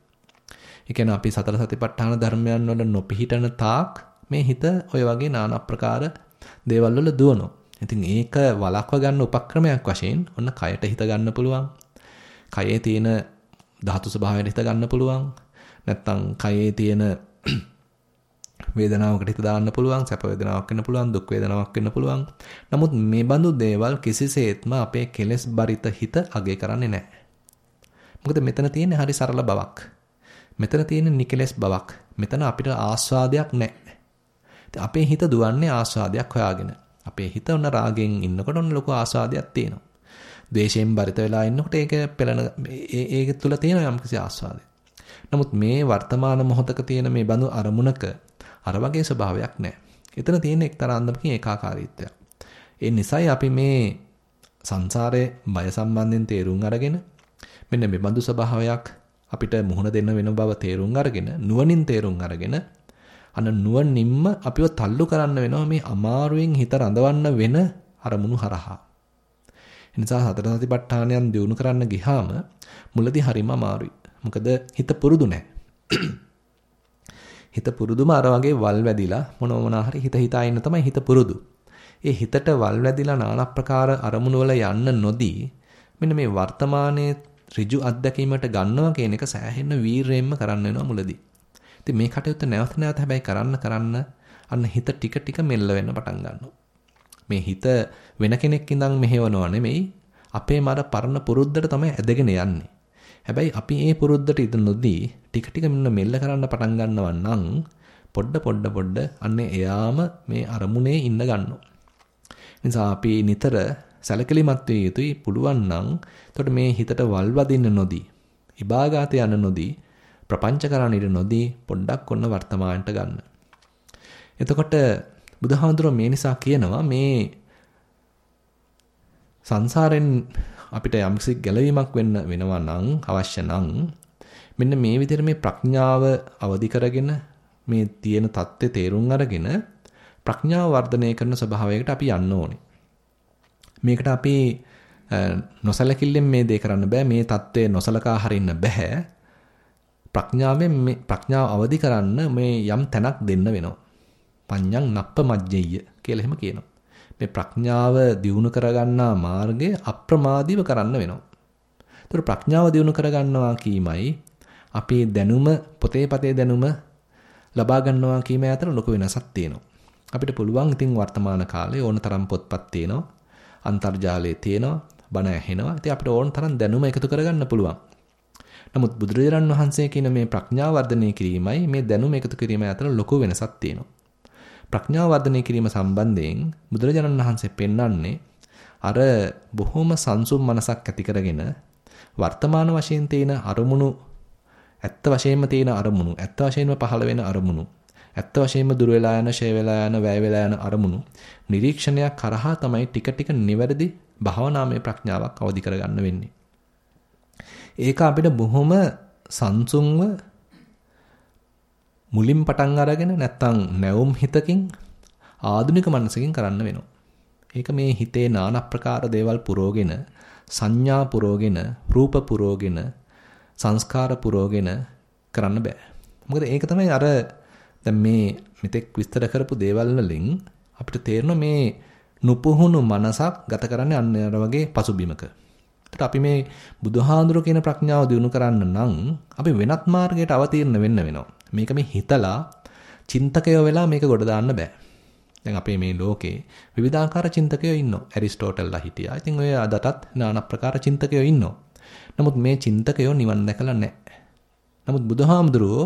ඒ කියන්නේ අපි සතර සතිපට්ඨාන ධර්මයන් වල නොපිහිටන තාක් මේ හිත ඔය වගේ নানা ප්‍රකාර දේවල් වල දුවනවා. ඉතින් ඒක වළක්ව ගන්න උපක්‍රමයක් වශයෙන් ඔන්න කයට හිත ගන්න පුළුවන්. කයේ තියෙන ධාතු ස්වභාවයට හිත ගන්න පුළුවන්. නැත්තම් කයේ තියෙන වේදනාවකට හිත දාන්න පුළුවන්, සැප වේදනාවක් වෙන්න පුළුවන්, දුක් වේදනාවක් වෙන්න පුළුවන්. නමුත් මේ බඳු දේවල් කිසිසේත්ම අපේ කෙලෙස් බරිත හිත අගය කරන්නේ නැහැ. මොකද මෙතන තියෙන්නේ හරි සරල බවක්. මෙතන තියෙන්නේ නිකලෙස් බවක්. මෙතන අපිට ආස්වාදයක් නැහැ. අපේ හිත දුවන්නේ ආස්වාදයක් හොයාගෙන. අපේ හිත ඔන්න රාගෙන් ඉන්නකොට ඔන්න ලොකු ආස්වාදයක් තියෙනවා. ද්වේෂයෙන් බරිත වෙලා ඉන්නකොට ඒක පෙළන ඒක තුල තියෙන යම්කිසි ආස්වාදයක්. නමුත් මේ වර්තමාන මොහොතක තියෙන මේ බඳු අරමුණක අර වගේ ස්වභාවයක් නැහැ. එතන තියෙන එක්තරා අන්දමකින් ඒකාකාරීත්වයක්. ඒ නිසායි අපි මේ සංසාරයේ බය සම්බන්ධයෙන් තේරුම් අරගෙන මෙන්න මේ බඳු ස්වභාවයක් අපිට මුහුණ දෙන්න වෙන බව තේරුම් අරගෙන නුවණින් තේරුම් අරගෙන අන නුවණින්ම අපිව තල්ලු කරන්න වෙනවා මේ අමාරුවෙන් හිත රඳවන්න වෙන අරමුණු හරහා. එනිසා සතර සතිපට්ඨානයන් දිනු කරන්න ගියාම මුලදී හරිම අමාරුයි. මොකද හිත පුරුදු නැහැ. හිත පුරුදුම අර වගේ වල් වැදිලා මොන මොනා හරි හිත හිතා ඉන්න තමයි හිත පුරුදු. ඒ හිතට වල් වැදිලා নানা ප්‍රකාර අරමුණු වල යන්න නොදී මෙන්න මේ වර්තමානයේ ඍජු අත්දැකීමට ගන්නවා කියන එක සෑහෙන වීරයෙන්ම කරන්න වෙනවා මුලදී. ඉතින් මේ කටයුත්ත නැවත නැවත හැබැයි කරන්න කරන්න අන්න හිත ටික ටික මෙල්ල වෙන්න පටන් ගන්නවා. මේ හිත වෙන කෙනෙක් ඉඳන් මෙහෙවනවා නෙමෙයි අපේ මර පරණ පුරුද්දට තමයි ඇදගෙන යන්නේ. හැබැයි අපි මේ පුරුද්දට ඉඳ නොදී ටික ටික මෙන්න මෙල්ල කරන්න පටන් ගන්නවා නම් පොඩ පොඩ පොඩ අන්නේ එයාම මේ අරමුණේ ඉන්න ගන්නවා. නිසා අපි නිතර සැලකිලිමත් විය යුතුයි පුළුවන් නම් එතකොට මේ හිතට වල් වදින්න නොදී ඉබාගාත යන නොදී ප්‍රපංච කරන්න ඉඩ නොදී පොඩ්ඩක් ඔන්න වර්තමානට ගන්න. එතකොට බුදුහාමුදුරුවෝ මේ නිසා කියනවා මේ සංසාරෙන් අපිට යම්කිසි ගැලවීමක් වෙන්න වෙනවා නම් අවශ්‍ය නම් මෙන්න මේ විදිහට මේ ප්‍රඥාව අවදි කරගෙන මේ තියෙන தත්ත්වය තේරුම් අරගෙන ප්‍රඥාව වර්ධනය කරන ස්වභාවයකට අපි යන්න ඕනේ. මේකට අපි නොසලකිල්ලෙන් මේ දේ කරන්න බෑ මේ தත්ත්වය නොසලකා හරින්න බෑ. ප්‍රඥාවෙන් මේ ප්‍රඥාව අවදි කරන්න මේ යම් තැනක් දෙන්න වෙනවා. පඤ්ඤං නප්ප මජ්ජෙය්‍ය කියලා එහෙම කියනවා. මේ ප්‍රඥාව දියුණු කරගන්නා මාර්ගය අප්‍රමාදීව කරන්න වෙනවා. ඒතර ප්‍රඥාව දියුණු කරගන්නවා කීමයි අපේ දැනුම පොතේ පතේ දැනුම ලබා ගන්නවා කීම අතර ලොකු වෙනසක් තියෙනවා. අපිට පුළුවන් ඉතින් වර්තමාන කාලේ ඕන තරම් පොත්පත් තියෙනවා. අන්තර්ජාලයේ තියෙනවා. බණ ඇහෙනවා. ඉතින් අපිට ඕන තරම් දැනුම එකතු කරගන්න පුළුවන්. නමුත් බුදුරජාණන් වහන්සේ කියන මේ ප්‍රඥාව වර්ධනය කිරීමයි මේ දැනුම එකතු කිරීම අතර ලොකු වෙනසක් තියෙනවා. ප්‍රඥාව වර්ධනය කිරීම සම්බන්ධයෙන් බුදුරජාණන් වහන්සේ පෙන්වන්නේ අර බොහොම සංසුම් මනසක් ඇති කරගෙන වර්තමාන වශයෙන් තියෙන අරමුණු ඇත්ත වශයෙන්ම තියෙන අරමුණු ඇත්ත වශයෙන්ම පහළ වෙන අරමුණු ඇත්ත වශයෙන්ම දුර වෙලා යන ෂේ වෙලා යන වැය වෙලා යන අරමුණු නිරීක්ෂණයක් කරහා තමයි ටික ටික නිවැරදි භාවනාමය ප්‍රඥාවක් අවදි කරගන්න වෙන්නේ. ඒක අපිට බොහොම සංසුන්ව මුලින් පටන් අරගෙන නැත්තම් නැවුම් හිතකින් ආධුනික මනසකින් කරන්න වෙනවා. ඒක මේ හිතේ নানা ප්‍රකාර දේවල් පුරෝගෙන සංඥා පුරෝගෙන රූප පුරෝගෙන සංස්කාර පුරෝගෙන කරන්න බෑ. මොකද ඒක තමයි අර දැන් මේ මෙතෙක් විස්තර කරපු දේවල් වලින් අපිට තේරෙන මේ නුපුහුණු මනසක් ගත කරන්නේ අන්න අර වගේ පසුබිමක. ඒත් අපි මේ බුදුහාඳුර කියන ප්‍රඥාව දිනු කරන්න නම් අපි වෙනත් මාර්ගයකට අවතීර්ණ වෙන්න වෙනවා. මේක මේ හිතලා චින්තකයෝ වෙලා මේක ගොඩ දාන්න බෑ. දැන් අපේ මේ ලෝකේ විවිධාකාර චින්තකයෝ ඉන්නවා. ඇරිස්ටෝටල්ලා හිටියා. ඉතින් ඔය අදටත් নানা ප්‍රකාර චින්තකයෝ ඉන්නවා. නමුත් මේ චින්තකයෝ නිවන් දැකලා නැහැ. නමුත් බුදුහාමුදුරුවෝ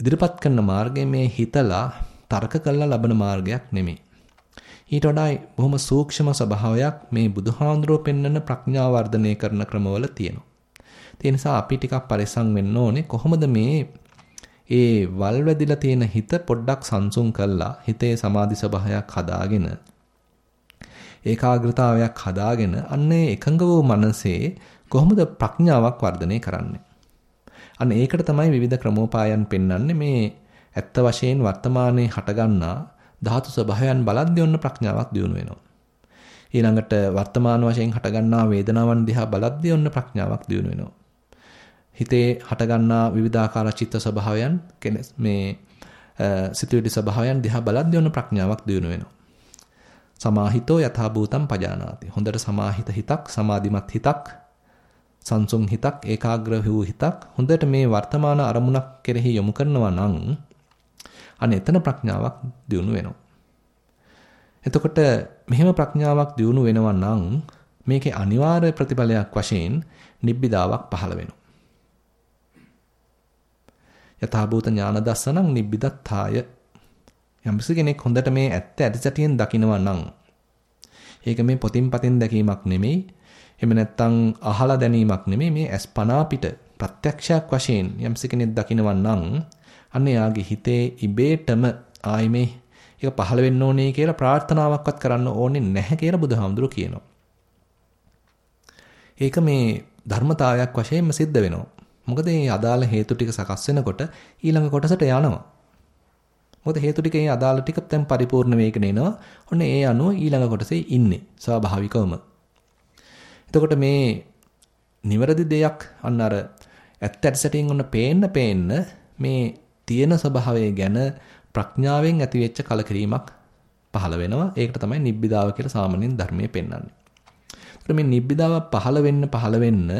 ඉදිරිපත් කරන මාර්ගය මේ හිතලා තර්ක කළා ලබන මාර්ගයක් නෙමෙයි. ඊට වඩා බොහොම සූක්ෂම ස්වභාවයක් මේ බුදුහාඳුරෝ පෙන්වන ප්‍රඥාව වර්ධනය කරන ක්‍රමවල තියෙනවා. ඒ නිසා අපි ටිකක් පරිස්සම් වෙන්න ඕනේ කොහොමද මේ ඒ වල් වැදිලා තියෙන හිත පොඩ්ඩක් සංසුන් කළා හිතේ සමාධි ස්වභාවයක් හදාගෙන ඒකාග්‍රතාවයක් හදාගෙන අන්නේ එකඟ වූ මනසේ කොහොමද ප්‍රඥාවක් වර්ධනය කරන්නේ අන්න ඒකට තමයි විවිධ ක්‍රමෝපායන් පෙන්වන්නේ මේ ඇත්ත වශයෙන් වර්තමානයේ හටගන්නා ධාතු ස්වභාවයන් බලද්දී ඔන්න ප්‍රඥාවක් දියුණු වෙනවා. ඊළඟට වර්තමාන වශයෙන් හටගන්නා වේදනාවන් දිහා බලද්දී ඔන්න ප්‍රඥාවක් දියුණු වෙනවා. හිතේ හටගන්නා විවිධාකාර චිත්ත ස්වභාවයන් මේ සිතුවිලි ස්වභාවයන් දිහා බලද්දී ඔන්න ප්‍රඥාවක් දියුණු වෙනවා. සමාහිතෝ යථා භූතම් පජානාති. හොඳට සමාහිත හිතක්, සමාධිමත් හිතක්, සංසුන් හිතක්, ඒකාග්‍ර වූ හිතක් හොඳට මේ වර්තමාන අරමුණක් කෙරෙහි යොමු කරනවා නම් අන්න එතන ප්‍රඥාවක් දියුණු වෙනවා. එතකොට මෙහෙම ප්‍රඥාවක් දියුණු වෙනවා නම් මේකේ අනිවාර්ය ප්‍රතිඵලයක් වශයෙන් නිබ්බිදාවක් පහළ වෙනවා. යථාභූත ඥාන දස්සනං නිබ්බිදත්තාය යම්ස කෙනෙක් හොඳට මේ ඇත්ත ඇතිසැටියෙන් දකිනවා නම් ඒක මේ පොතින් පතින් දැකීමක් නෙමෙයි එහෙම නැත්නම් අහලා දැනීමක් නෙමෙයි මේ අස්පනා පිට ප්‍රත්‍යක්ෂයක් වශයෙන් යම්ස කෙනෙක් දකිනවා නම් අන්න යාගේ හිතේ ඉබේටම ආයි මේ ඒක පහළ වෙන්න ඕනේ කියලා ප්‍රාර්ථනාවක්වත් කරන්න ඕනේ නැහැ කියලා බුදුහාමුදුරුවෝ කියනවා. ඒක මේ ධර්මතාවයක් වශයෙන්ම සිද්ධ වෙනවා. මොකද මේ අදාළ හේතු ටික සකස් වෙනකොට ඊළඟ කොටසට යනවා. මොකද හේතු ටික මේ අදාළ ටික දැන් පරිපූර්ණ වේගෙන එනවා. ඔන්න ඒ අනුව ඊළඟ කොටසේ ඉන්නේ ස්වාභාවිකවම. එතකොට මේ නිවැරදි දෙයක් අන්න අර ඇත්ත ඇත්තටින් ඔන්න පේන්න පේන්න මේ තියෙන ස්වභාවය ගැන ප්‍රඥාවෙන් ඇතිවෙච්ච කලකිරීමක් පහළ වෙනවා. ඒකට තමයි නිබ්බිදාව කියලා සාමාන්‍යයෙන් ධර්මයේ පෙන්වන්නේ. ඒතර මේ නිබ්බිදාව පහළ වෙන්න පහළ වෙන්න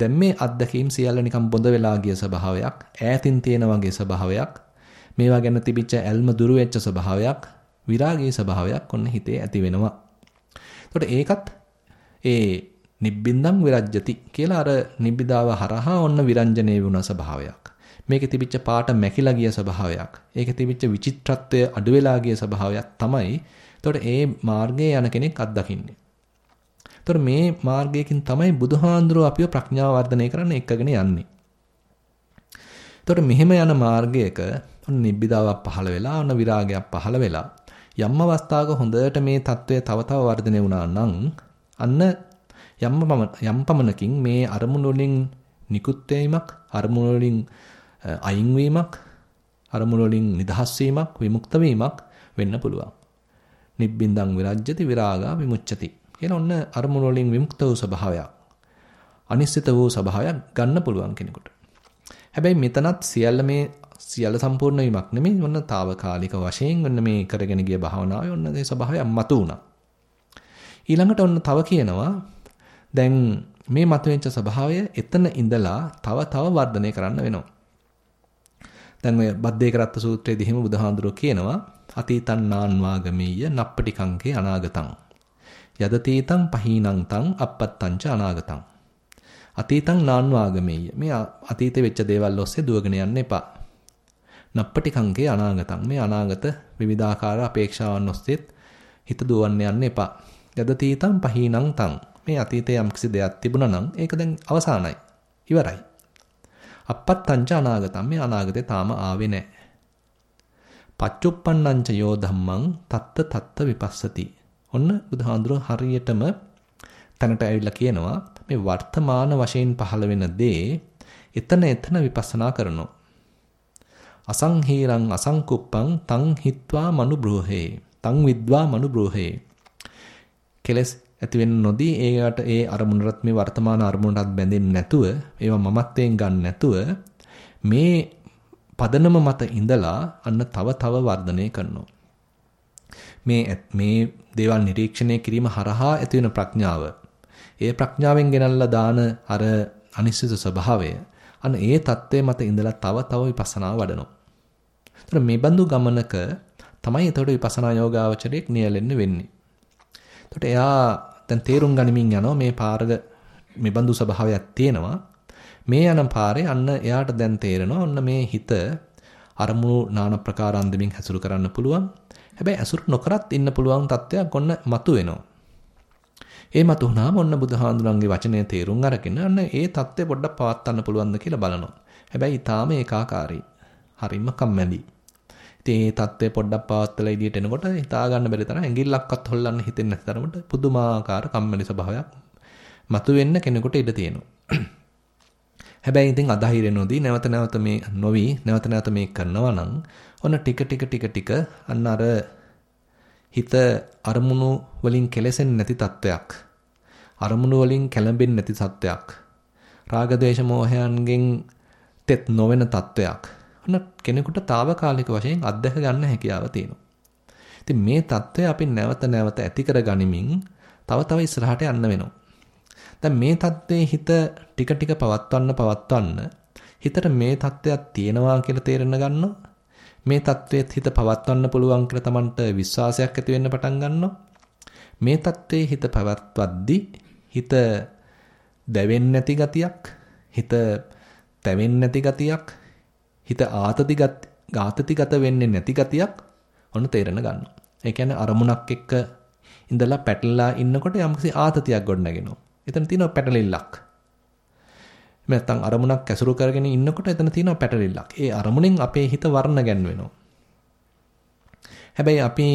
දැන් මේ අත්දැකීම් සියල්ල නිකන් බොඳ වෙලා ගිය ස්වභාවයක්, ඈතින් තියෙන වගේ ස්වභාවයක්, මේවා ගැන තිබිච්ච ඇල්ම දුරු වෙච්ච ස්වභාවයක්, විරාගී ස්වභාවයක් ඔන්න හිතේ ඇති වෙනවා. එතකොට ඒකත් ඒ නිබ්බින්දම් විරජ්‍යති කියලා අර නිබ්බිදාව හරහා ඔන්න විරංජනේ වුණ ස්වභාවයක්. මේකේ තිබිච්ච පාට මැකිලා ගිය ස්වභාවයක්. ඒකේ තිබිච්ච විචිත්‍රත්වය අඩු වෙලා ගිය ස්වභාවයක් තමයි. එතකොට ඒ මාර්ගයේ යන කෙනෙක් අත්දකින්නේ. එතකොට මේ මාර්ගයකින් තමයි බුදුහාඳුරෝ අපිව ප්‍රඥාව වර්ධනය කරන්න එක්කගෙන යන්නේ. එතකොට මෙහෙම යන මාර්ගයක ඔන්න නිබ්බිදාවක් පහළ වෙලා ඔන්න විරාගයක් පහළ වෙලා යම් අවස්ථාවක හොඳට මේ తත්වය තව තව වර්ධනය වුණා නම් අන්න යම් යම් පමණකින් මේ අරමුණු වලින් නිකුත් වීමක් අරමුණු වලින් අයින් වීමක් අරමුණු වලින් නිදහස් වීමක් විමුක්ත වීමක් වෙන්න පුළුවන්. නිබ්බින්දං විරජ්‍යති විරාගා විමුච්ඡති. කියන ඔන්න අරමුණු වලින් විමුක්ත වූ ස්වභාවයක්. අනිශ්චිත වූ ස්වභාවයක් ගන්න පුළුවන් කෙනෙකුට. හැබැයි මෙතනත් සියල්ල මේ සියල්ල සම්පූර්ණ වීමක් නෙමෙයි ඔන්න తాවකාලික වශයෙන් ඔන්න මේ කරගෙන ගිය භාවනාවේ ඔන්න ඒ ස්වභාවය මතු වුණා. ඊළඟට ඔන්න තව කියනවා දැන් මේ මතුවෙච්ච ස්වභාවය එතන ඉඳලා තව තව වර්ධනය කරන්න වෙනවා. දැන් ඔය බද්දේ කරත්ත සූත්‍රයේදී හිම බුදුහාඳුරෝ කියනවා අතීතං නාන්වාගමීය නප්පටිකංකේ අනාගතං යදතීතං පහීනං තං අපත්තං ච අනාගතං. අතීතං නාන්වාගමීය. මේ අතීතේ වෙච්ච දේවල් ඔස්සේ දුවගෙන යන්න එපා. නප්පටිකංකේ අනාගතං. මේ අනාගත විවිධාකාර අපේක්ෂාවන් ඔස්සේත් හිත දුවන්න යන්න එපා. යදතීතං පහීනං තං මේ අතීතයේ යම්කිසි දෙයක් තිබුණා නම් ඒක දැන් අවසానයි. ඉවරයි. අපත්තංච අනාගතම් මේ අනාගතේ තාම ආවේ නැහැ. පච්චුප්පන්නංච යෝ ධම්මං තත්ත තත්ත විපස්සති. ඔන්න බුදුහාඳුර හරියටම තැනට ඇවිල්ලා කියනවා මේ වර්තමාන වශයෙන් පහළ වෙන දේ එතන එතන විපස්සනා කරනවා. අසංහීරං අසංකුප්පං තං හිත්වා මනුබ්‍රෝහේ තං විද්වා මනුබ්‍රෝහේ කෙලස් ඇති වෙන්න නොදී ඒකට ඒ අරමුණට මේ වර්තමාන අරමුණටත් බැඳෙන්නේ නැතුව ඒවා මමත්වයෙන් ගන්න නැතුව මේ පදනම මත ඉඳලා අන්න තව තව වර්ධනය කරනවා. මේ මේ දේවල් නිරීක්ෂණය කිරීම හරහා ඇතිවන ප්‍රඥාව. ඒ ප්‍රඥාවෙන් ගෙනල්ලා දාන අර අනිශ්චිත ස්වභාවය. අන්න ඒ தත්ත්වය මත ඉඳලා තව තව විපස්සනාව වඩනවා. ඒතර මේ බඳු ගමනක තමයි එතකොට විපස්සනා යෝගාවචරයක් නියැලෙන්න වෙන්නේ. එතකොට එයා දැන් තේරුම් ගනිමින් යනවා මේ පාරක මේ බඳු ස්වභාවයක් තියෙනවා. මේ යන පාරේ අන්න එයාට දැන් තේරෙනවා ඔන්න මේ හිත අරමුණු নানা ප්‍රකාර අන්දමින් හැසුරු කරන්න පුළුවන්. හැබැයි ඇසුරු නොකරත් ඉන්න පුළුවන් තත්ත්වයක් ඔන්න මතුවෙනවා. ඒ මතුවනාම ඔන්න බුදුහාඳුරන්ගේ වචනය තේරුම් අරගෙන අන්න ඒ தත්ත්වය පොඩ්ඩක් පවත්වන්න පුළුවන්ද කියලා බලනවා. හැබැයි ඊටාම ඒකාකාරී. හරිම කම්මැලි. ඉතින් මේ தත්ත්වය පොඩ්ඩක් පවත්වලා එළියට එනකොට හිතා ගන්න බැරි තරම් ඇඟිල්ලක්වත් හොල්ලන්න හිතෙන්නේ නැති තරමට පුදුමාකාර කම්මැලි ස්වභාවයක් මතුවෙන්න කෙනෙකුට ඉඩ තියෙනවා. හැබැයි ඉතින් අධෛර්ය නොදී නැවත නැවත මේ නොවි නැවත නැවත මේ කරනවා නම් ඔන්න ටික ටික ටික ටික අන්න අර හිත අරමුණු වලින් කෙලෙසෙන්නේ නැති තත්වයක්. අරමුණු වලින් කැළඹෙන්නේ නැති තත්වයක්. රාග දේශ මොහයන්ගෙන් තෙත් නොවන තත්වයක්. ඔන්න කෙනෙකුට తాවකාලික වශයෙන් අත්දැක ගන්න හැකියාව තියෙනවා. ඉතින් මේ తත්වය අපි නැවත නැවත ඇති කර ගනිමින් තව තව ඉස්සරහට යන්න වෙනවා. දැන් මේ தත්ත්වයේ හිත ටික ටික පවත්වන්න පවත්වන්න හිතට මේ தත්ත්වයක් තියෙනවා කියලා තේරෙන්න ගන්නවා. මේ தත්ත්වයේත් හිත පවත්වන්න පුළුවන් කියලා Tamanට විශ්වාසයක් ඇති වෙන්න පටන් ගන්නවා. මේ தත්ත්වයේ හිත පවත්වද්දී හිත දැවෙන්නේ නැති ගතියක්, හිත තැවෙන්නේ නැති ගතියක්, හිත ආතති ගාතතිගත වෙන්නේ නැති ගතියක් ඔන්න තේරෙන ගන්නවා. ඒ කියන්නේ අරමුණක් එක්ක ඉඳලා පැටලලා ඉන්නකොට යම්කිසි ආතතියක් ගොඩනගෙනවා. එතන තියෙනවා පැටලිල්ලක්. නැත්තම් අරමුණක් ඇසුරු කරගෙන ඉන්නකොට එතන තියෙනවා පැටලිල්ලක්. ඒ අරමුණෙන් අපේ හිත වර්ණ ගැන්වෙනවා. හැබැයි අපි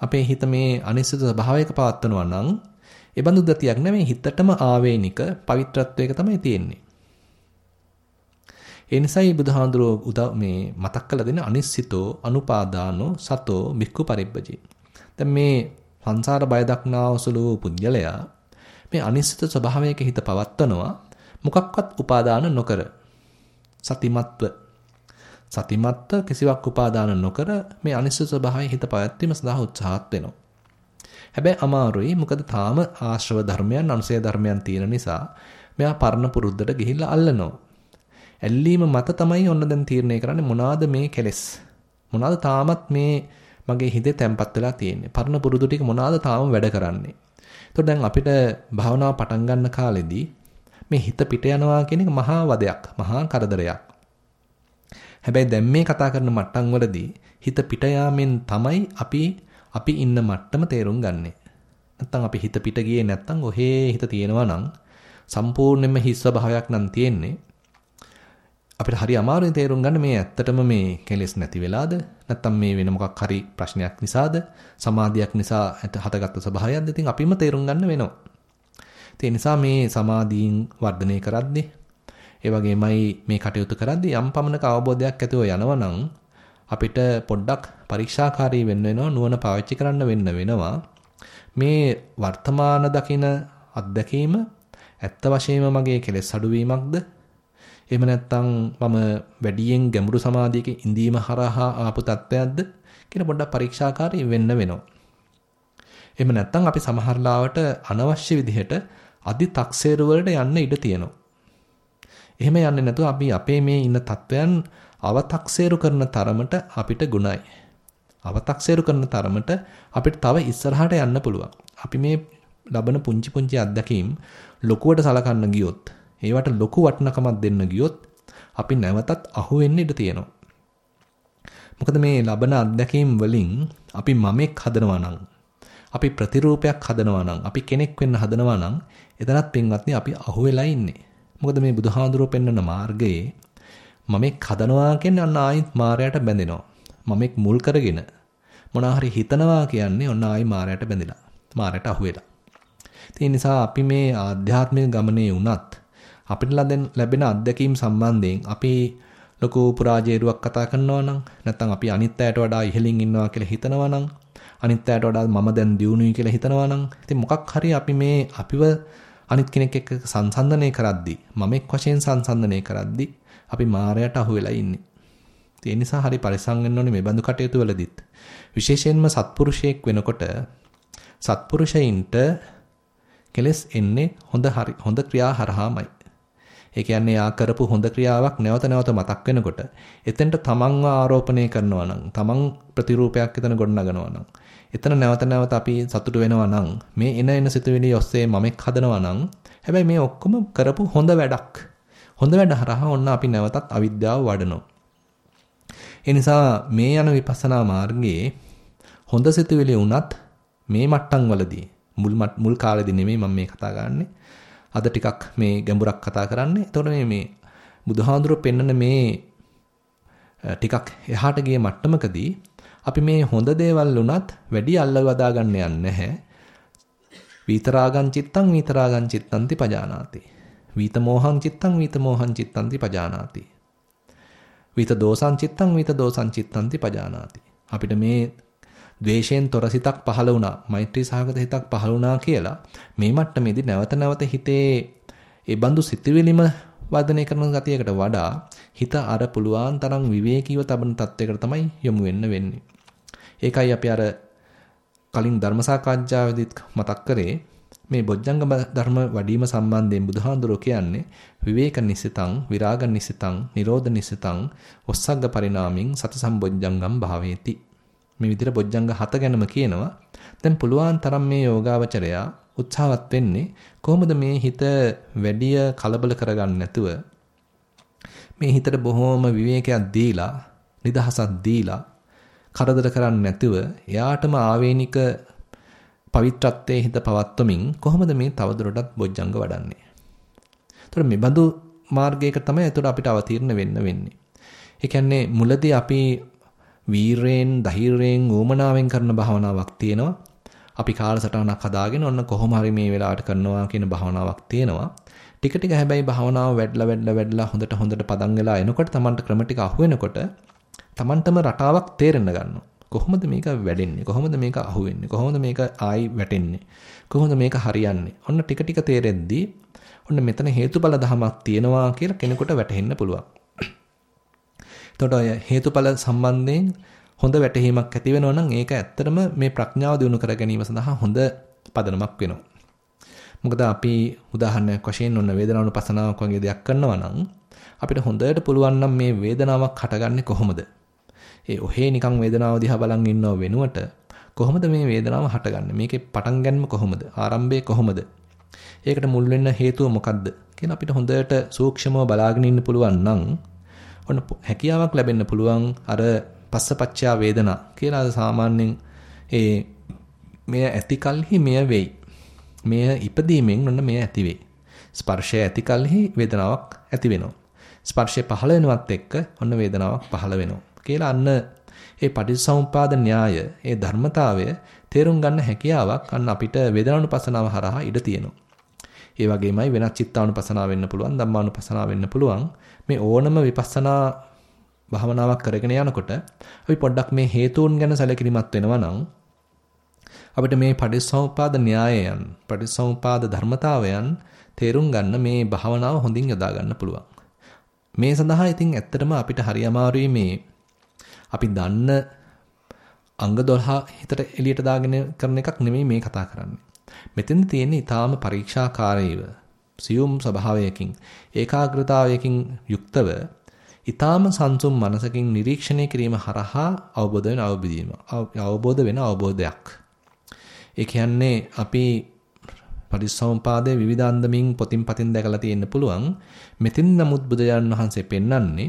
අපේ හිත මේ අනිශ්චිත ස්වභාවයක පවත්වනවා නම් ඒ බඳු ගතියක් නෙමෙයි හිතටම ආවේනික පවිත්‍රත්වයක තමයි තියෙන්නේ. ඒ නිසායි බුදුහාඳුරෝ උදා මේ මතක් කළ දෙන අනිශ්චිතෝ අනුපාදානෝ සතෝ බික්කු පරිබ්බජි. දැන් මේ සංසාර බය දක්නාවසුළු පුද්ගලයා මේ අනිශ්චිත ස්වභාවයක හිත පවත්වනවා. මොකක්වත් උපාදාන නොකර. සතිමත්ව. සතිමත්ව කිසිවක් උපාදාන නොකර මේ අනිශ්චිත ස්වභාවයේ හිත පවත්වීම සඳහා උත්සාහත් වෙනවා. හැබැයි අමාරුයි මොකද තාම ආශ්‍රව ධර්මයන් අනුසය ධර්මයන් තියෙන නිසා මෙයා පරණ පුරුද්දට ගිහිල්ලා අල්ලනවා. ඇල්ලීම මත තමයි ඔන්න දැන් තීරණය කරන්නේ මොනවාද මේ කෙලෙස්? මොනවාද තාමත් මේ මගේ හිතේ තැම්පත් වෙලා තියෙන්නේ? පරණ පුරුදු ටික මොනවාද තාම වැඩ කරන්නේ? එතකොට දැන් අපිට භාවනාව පටන් ගන්න කාලෙදී මේ හිත පිට යනවා කියන එක මහා වදයක් මහා කරදරයක්. හැබැයි දැන් මේ කතා කරන මට්ටම් වලදී හිත පිට යාමෙන් තමයි අපි අපි ඉන්න මට්ටම තේරුම් ගන්නෙ. නැත්තම් අපි හිත පිට ගියේ නැත්තම් ඔහේ හිත තියෙනවා නම් සම්පූර්ණයෙන්ම හිස් ස්වභාවයක් නම් තියෙන්නේ. අපිට හරි අමාරුයි තේරුම් ගන්න මේ ඇත්තටම මේ කෙලෙස් නැති වෙලාද? නැත්නම් මේ වෙන මොකක් හරි ප්‍රශ්නයක් නිසාද සමාධියක් නිසා හටගත්තු ස්වභාවයක්ද ඉතින් අපිම තේරුම් ගන්න වෙනවා. ඒ නිසා මේ සමාධීන් වර්ධනය කරද්දී ඒ වගේමයි මේ කටයුතු කරද්දී යම් පමණක අවබෝධයක් ඇතිව යනවනම් අපිට පොඩ්ඩක් පරීක්ෂාකාරී වෙන්න වෙනවා නුවණ පාවිච්චි කරන්න වෙන්න වෙනවා. මේ වර්තමාන දකින අත්දැකීම ඇත්ත වශයෙන්ම මගේ කෙලෙස් අඩුවීමක්ද එහෙම නැත්නම් මම වැඩියෙන් ගැඹුරු සමාධියක ඉඳීම හරහා ආපු තත්ත්වයක්ද කියලා පොඩ්ඩක් පරීක්ෂාකාරී වෙන්න වෙනවා. එහෙම නැත්නම් අපි සමහර ලාවට අනවශ්‍ය විදිහට අදි තක්සේරු වලට යන්න ඉඩ තියෙනවා. එහෙම යන්නේ නැතුව අපි අපේ මේ ඉන්න තත්වයන් අව탁සේරු කරන තරමට අපිට ගුණයි. අව탁සේරු කරන තරමට අපිට තව ඉස්සරහට යන්න පුළුවන්. අපි මේ ලබන පුංචි පුංචි අත්දැකීම් ලොකුවට සලකන්න ගියොත් ඒවට ලොකු වටිනකමක් දෙන්න ගියොත් අපි නැවතත් අහු වෙන්න ඉඩ තියෙනවා. මොකද මේ ලබන අත්දැකීම් වලින් අපි මමෙක් හදනවා නම් අපි ප්‍රතිරූපයක් හදනවා නම් අපි කෙනෙක් වෙන්න හදනවා නම් එතනත් පින්වත්නි අපි අහු වෙලා ඉන්නේ. මොකද මේ බුදුහාඳුරෝ පෙන්වන මාර්ගයේ මමෙක් හදනවා කියන්නේ අන්න ආයිත් මායයට බැඳෙනවා. මමෙක් මුල් කරගෙන මොනවා හරි හිතනවා කියන්නේ ඔන්න ආයි මායයට බැඳිලා. මායයට අහු වෙලා. ඒ නිසා අපි මේ ආධ්‍යාත්මික ගමනේ වුණත් අපිට ලැබෙන අත්දැකීම් සම්බන්ධයෙන් අපි ලොකු පුරාජේරුවක් කතා කරනවා නම් නැත්නම් අපි අනිත් අයට වඩා ඉහළින් ඉන්නවා කියලා හිතනවා නම් අනිත් අයට වඩා මම දැන් දියුණුයි කියලා හිතනවා නම් ඉතින් මොකක් හරි අපි මේ අපිව අනිත් කෙනෙක් එක්ක සංසන්දනය කරද්දී මම එක් වශයෙන් සංසන්දනය කරද්දී අපි මායයට අහු වෙලා ඉන්නේ. ඒ නිසා හරි පරිසම් වෙන්න ඕනේ මේ බඳු කටයුතු වලදීත්. විශේෂයෙන්ම සත්පුරුෂයෙක් වෙනකොට සත්පුරුෂයින්ට කෙලස් එන්නේ හොඳ හරි හොඳ ක්‍රියා හරහාමයි. ඒ කියන්නේ යා කරපු හොඳ ක්‍රියාවක් නැවත නැවත මතක් වෙනකොට එතෙන්ට තමන්ව ආරෝපණය කරනවා නම් තමන් ප්‍රතිරූපයක් එතන ගොඩනගනවා නම් එතන නැවත නැවත අපි සතුට වෙනවා නම් මේ එන එන සිතුවිලි ඔස්සේ මමෙක් හදනවා නම් හැබැයි මේ ඔක්කොම කරපු හොඳ වැඩක්. හොඳ වැඩ හරහා ඔන්න අපි නැවතත් අවිද්‍යාව වඩනවා. ඒ නිසා මේ යන විපස්සනා මාර්ගයේ හොඳ සිතුවිලි වුණත් මේ මට්ටම් වලදී මුල් මුල් කාලෙදී නෙමෙයි මම මේ කතා කරන්නේ අද ටිකක් මේ ගැඹුරක් කතා කරන්නේ. එතකොට මේ මේ බුදුහාඳුර පෙන්නන මේ ටිකක් එහාට ගිය මට්ටමකදී අපි මේ හොඳ දේවල් උනත් වැඩි අල්ලවදා ගන්න යන්නේ නැහැ. විතරාගං චිත්තං විතරාගං චිත්තන්ති පජානාති. විත මෝහං චිත්තං විත මෝහං චිත්තන්ති පජානාති. විත දෝසං චිත්තං විත දෝසං චිත්තන්ති පජානාති. අපිට මේ ද්වේෂයෙන් තොර සිතක් පහළ වුණා, මෛත්‍රී සහගත හිතක් පහළ වුණා කියලා මේ මට්ටමේදී නැවත නැවත හිතේ ඒ බඳු සිතුවිලිම වර්ධනය කරන ගතියකට වඩා හිත අර පුළුවන් තරම් විවේකීව තබන තත්වයකට තමයි යොමු වෙන්න වෙන්නේ. ඒකයි අපි අර කලින් ධර්ම සාකච්ඡාවේදීත් මතක් කරේ මේ බොජ්ජංග ධර්ම වැඩිම සම්බන්ධයෙන් බුදුහාඳුරෝ කියන්නේ විවේක නිසිතං විරාග නිසිතං නිරෝධ නිසිතං ඔස්සග්ග පරිණාමින් සති සම්බොජ්ජංගම් භාවේති මේ විදිහට බොජ්ජංග හත ගැනම කියනවා දැන් පුළුවන් තරම් මේ යෝගාවචරයා උත්සාහවත් වෙන්නේ කොහොමද මේ හිත වැඩි කලබල කරගන්න නැතුව මේ හිතට බොහොම විවේකයක් දීලා නිදහසක් දීලා කරදර කරන්නේ නැතුව එයාටම ආවේනික පවිත්‍රත්වයේ හිත පවත්වමින් කොහොමද මේ තවදුරටත් බොජ්ජංග වඩන්නේ? ඒතර මේ බඳු මාර්ගයක තමයි ඒතර අපිට අවතීර්ණ වෙන්න වෙන්නේ. ඒ කියන්නේ මුලදී අපි වීරයෙන්, ධෛර්යයෙන්, ඕමනාවෙන් කරන භාවනාවක් තියෙනවා. අපි කාලසටහනක් හදාගෙන ඔන්න කොහොම හරි මේ වෙලාවට කරනවා කියන භාවනාවක් තියෙනවා. ටික ටික හැබැයි භාවනාව වැඩිලා වැඩිලා වැඩිලා හොඳට හොඳට පදන් වෙලා එනකොට Tamanට ක්‍රම ටික අහු වෙනකොට Tamanටම රටාවක් තේරෙන්න ගන්නවා. කොහොමද මේක වැඩෙන්නේ? කොහොමද මේක අහුවෙන්නේ? කොහොමද මේක ආයි වැටෙන්නේ? කොහොමද මේක හරියන්නේ? ඔන්න ටික ටික තේරෙද්දී ඔන්න මෙතන හේතුඵල ධමයක් තියෙනවා කියලා කෙනෙකුට වැටහෙන්න පුළුවන්. එතකොට ඔය හේතුඵල සම්බන්ධයෙන් හොඳ වැටහීමක් ඇති වෙනවා නම් ඒක ඇත්තටම මේ ප්‍රඥාව දිනු කර ගැනීම සඳහා හොඳ පදනමක් වෙනවා. මොකද අපි උදාහරණයක් වශයෙන් ඔන්න වේදනානුපසනාවක් වගේ දෙයක් කරනවා නම් අපිට හොඳට පුළුවන් නම් මේ වේදනාවක් හටගන්නේ කොහොමද? ඒ ඔහේ නිකන් වේදනාව දිහා බලන් ඉන්නව වෙනුවට කොහොමද මේ වේදනාව හටගන්නේ? මේකේ පටන් ගන්නම කොහොමද? ආරම්භය කොහොමද? ඒකට මුල් වෙන්න හේතුව මොකද්ද? කියලා අපිට හොඳට සූක්ෂමව බලාගෙන ඉන්න පුළුවන් නම් ඔන්න හැකියාවක් ලැබෙන්න පුළුවන් අර පස්සපච්චා වේදනා කියලා සාමාන්‍යයෙන් ඒ මෙය ඇති කලෙහි මෙය වෙයි. මෙය ඉපදීමෙන් ඔන්න මෙය ඇති වෙයි. ස්පර්ශය ඇති කලෙහි වේදනාවක් ඇති වෙනවා. ස්පර්ශය පහළ වෙනවත් එක්ක ඔන්න වේදනාවක් පහළ වෙනවා. කියලා අන්න ඒ පටිච්චසමුපාද න්‍යාය, ඒ ධර්මතාවය තේරුම් ගන්න හැකියාවක් අන්න අපිට වේදනානුපසනාව හරහා ඉඩ තියෙනවා. ඒ වගේමයි වෙනත් චිත්තානුපසනාව වෙන්න පුළුවන්, ධම්මානුපසනාව වෙන්න පුළුවන්. මේ ඕනම විපස්සනා භාවනාවක් කරගෙන යනකොට අපි පොඩ්ඩක් මේ හේතුන් ගැන සැලකිලිමත් වෙනවා නම් අපිට මේ පටිච්චසමුපාද න්‍යායයන්, පටිච්චසමුපාද ධර්මතාවයන් තේරුම් ගන්න මේ භාවනාව හොඳින් යොදා ගන්න පුළුවන්. මේ සඳහා ඉතින් ඇත්තටම අපිට හරි අමාරුයි මේ අපි දන්න අංග 12 හිතට එළියට දාගෙන කරන එකක් නෙමෙයි මේ කතා කරන්නේ. මෙතෙන් තියෙන්නේ ඊටාම පරීක්ෂාකාරීව සියුම් ස්වභාවයකින් ඒකාග්‍රතාවයකින් යුක්තව ඊටාම සංසුම් මනසකින් නිරීක්ෂණය කිරීම හරහා අවබෝධ වෙන අවබෝධීම අවබෝධ වෙන අවබෝධයක්. ඒ කියන්නේ අපි පරිසම්පාදයේ විවිධාන්දමින් පොතින් පතින් දැකලා තියෙන්න පුළුවන්. මෙතින් නමුත් බුදුරජාණන් වහන්සේ පෙන්වන්නේ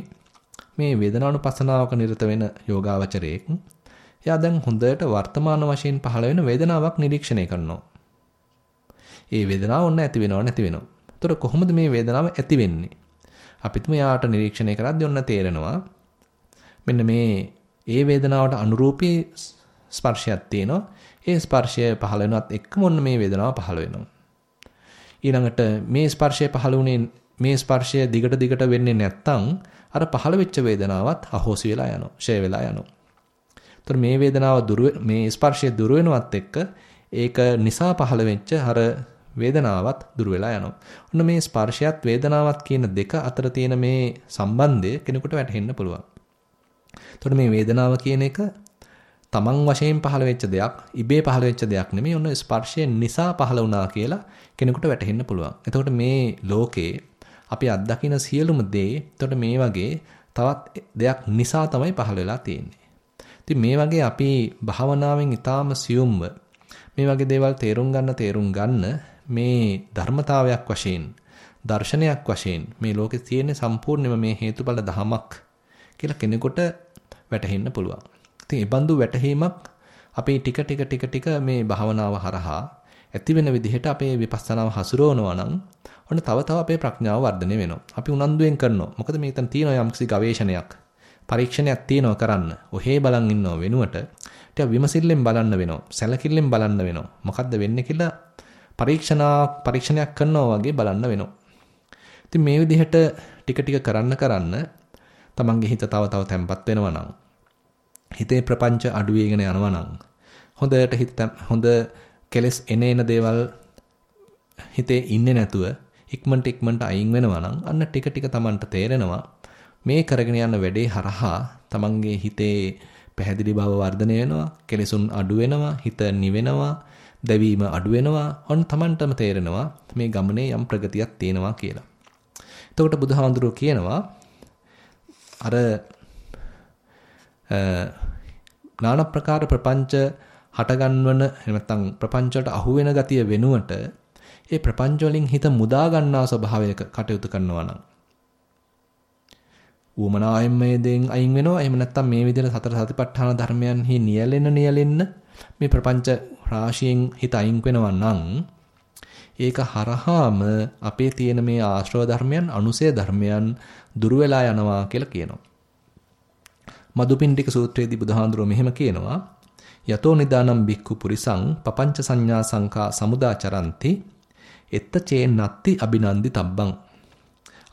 මේ වේදනානුපස්සනාවක නිරත වෙන යෝගාවචරයෙක් එයා දැන් හොඳට වර්තමාන වශයෙන් පහළ වෙන වේදනාවක් නිරීක්ෂණය කරනවා. ඒ වේදනාව ඔන්න ඇති වෙනව නැති වෙනව. ඒතර කොහොමද මේ වේදනාව ඇති වෙන්නේ? අපිත් මෙයාට නිරීක්ෂණය කරද්දී ඔන්න තේරෙනවා. මෙන්න මේ ඒ වේදනාවට අනුරූපී ස්පර්ශයක් තියෙනවා. ඒ ස්පර්ශය පහළ වෙනවත් එක්කම ඔන්න මේ වේදනාව පහළ වෙනවා. ඊළඟට මේ ස්පර්ශය පහළ වුණේ මේ ස්පර්ශය දිගට දිගට වෙන්නේ නැත්තම් අර පහළ වෙච්ච වේදනාවත් අහෝසි වෙලා යනවා, ෂය වෙලා යනවා. ඒතර මේ වේදනාව දුර මේ ස්පර්ශය දුර වෙනවත් එක්ක ඒක නිසා පහළ වෙච්ච අර වේදනාවත් දුර වෙලා යනවා. ඔන්න මේ ස්පර්ශයත් වේදනාවත් කියන දෙක අතර තියෙන මේ සම්බන්ධය කෙනෙකුට වැටහෙන්න පුළුවන්. එතකොට මේ වේදනාව කියන එක තමන් වශයෙන් පහළ වෙච්ච දෙයක්, ඉබේ පහළ වෙච්ච දෙයක් නෙමෙයි. ඔන්න ස්පර්ශය නිසා පහළ වුණා කියලා කෙනෙකුට වැටහෙන්න පුළුවන්. එතකොට මේ ලෝකේ අපි අත්දකින සියලුම දේ එතකොට මේ වගේ තවත් දෙයක් නිසා තමයි පහළ වෙලා තියෙන්නේ. ඉතින් මේ වගේ අපි භාවනාවෙන් ඊටාම සියුම්ව මේ වගේ දේවල් තේරුම් ගන්න තේරුම් ගන්න මේ ධර්මතාවයක් වශයෙන් දර්ශනයක් වශයෙන් මේ ලෝකේ තියෙන සම්පූර්ණයෙන්ම මේ හේතුඵල ධමයක් කියලා කෙනෙකුට වැටහෙන්න පුළුවන්. ඉතින් ඒ බඳු වැටහීමක් අපි ටික ටික ටික ටික මේ භාවනාව හරහා ඇති වෙන විදිහට අපේ විපස්සනාව හසුරවනවා නම් ඔන්න තව තව අපේ ප්‍රඥාව වර්ධනය වෙනවා. අපි උනන්දුවෙන් කරනවා. මොකද මේකෙන් තියෙනවා යම්කිසි ගවේෂණයක්, පරීක්ෂණයක් තියෙනවා කරන්න. ඔහේ බලන් ඉන්නව වෙනුවට ටික විමසිල්ලෙන් බලන්න වෙනවා. සැලකිල්ලෙන් බලන්න වෙනවා. මොකද්ද වෙන්නේ කියලා පරීක්ෂණා පරීක්ෂණයක් කරනවා වගේ බලන්න වෙනවා. ඉතින් මේ විදිහට ටික ටික කරන්න කරන්න තමන්ගේ හිත තව තව තැම්පත් වෙනවා නම් හිතේ ප්‍රපංච අඩු වෙගෙන යනවා නම් හොඳට හිත හොඳ කෙලස් එන එන දේවල් හිතේ ඉන්නේ නැතුව ඉක්මනට ඉක්මනට අයින් වෙනවා නම් අන්න ටික ටික Tamanට තේරෙනවා මේ කරගෙන යන වැඩේ හරහා Tamanගේ හිතේ පැහැදිලි බව වර්ධනය වෙනවා, කෙලෙසුන් අඩු වෙනවා, හිත නිවෙනවා, දැවීම අඩු වෙනවා. ඔන්න Tamanටම තේරෙනවා මේ ගමනේ යම් ප්‍රගතියක් තියෙනවා කියලා. එතකොට බුදුහාඳුරෝ කියනවා අර නාන ප්‍රකාර ප්‍රපංච හටගන්වන එහෙම නැත්නම් ප්‍රපංච වලට අහු වෙන ගතිය වෙනුවට ඒ ප්‍රපංච වලින් හිත මුදා ගන්නා ස්වභාවයක කටයුතු කරනවා නම් ඌමනාවෙන් මේ දෙයින් අයින් වෙනවා එහෙම නැත්නම් මේ විදිහට සතර සතිපට්ඨාන ධර්මයන්හි නියැලෙන්න නියැලෙන්න මේ ප්‍රපංච රාශියෙන් හිත අයින් වෙනවා නම් ඒක හරහාම අපේ තියෙන මේ ආශ්‍රව ධර්මයන් අනුසය ධර්මයන් දුර වෙලා යනවා කියලා කියනවා. මදුපිණ්ඩික සූත්‍රයේදී බුදුහාඳුරෝ මෙහෙම කියනවා යතෝ නිදානම් බික්කු පුරිසං පపంచ සංඥා සංකා සමුදාචරಂತಿ එත්ත චේන්නත්ති අබිනන්දි තබ්බං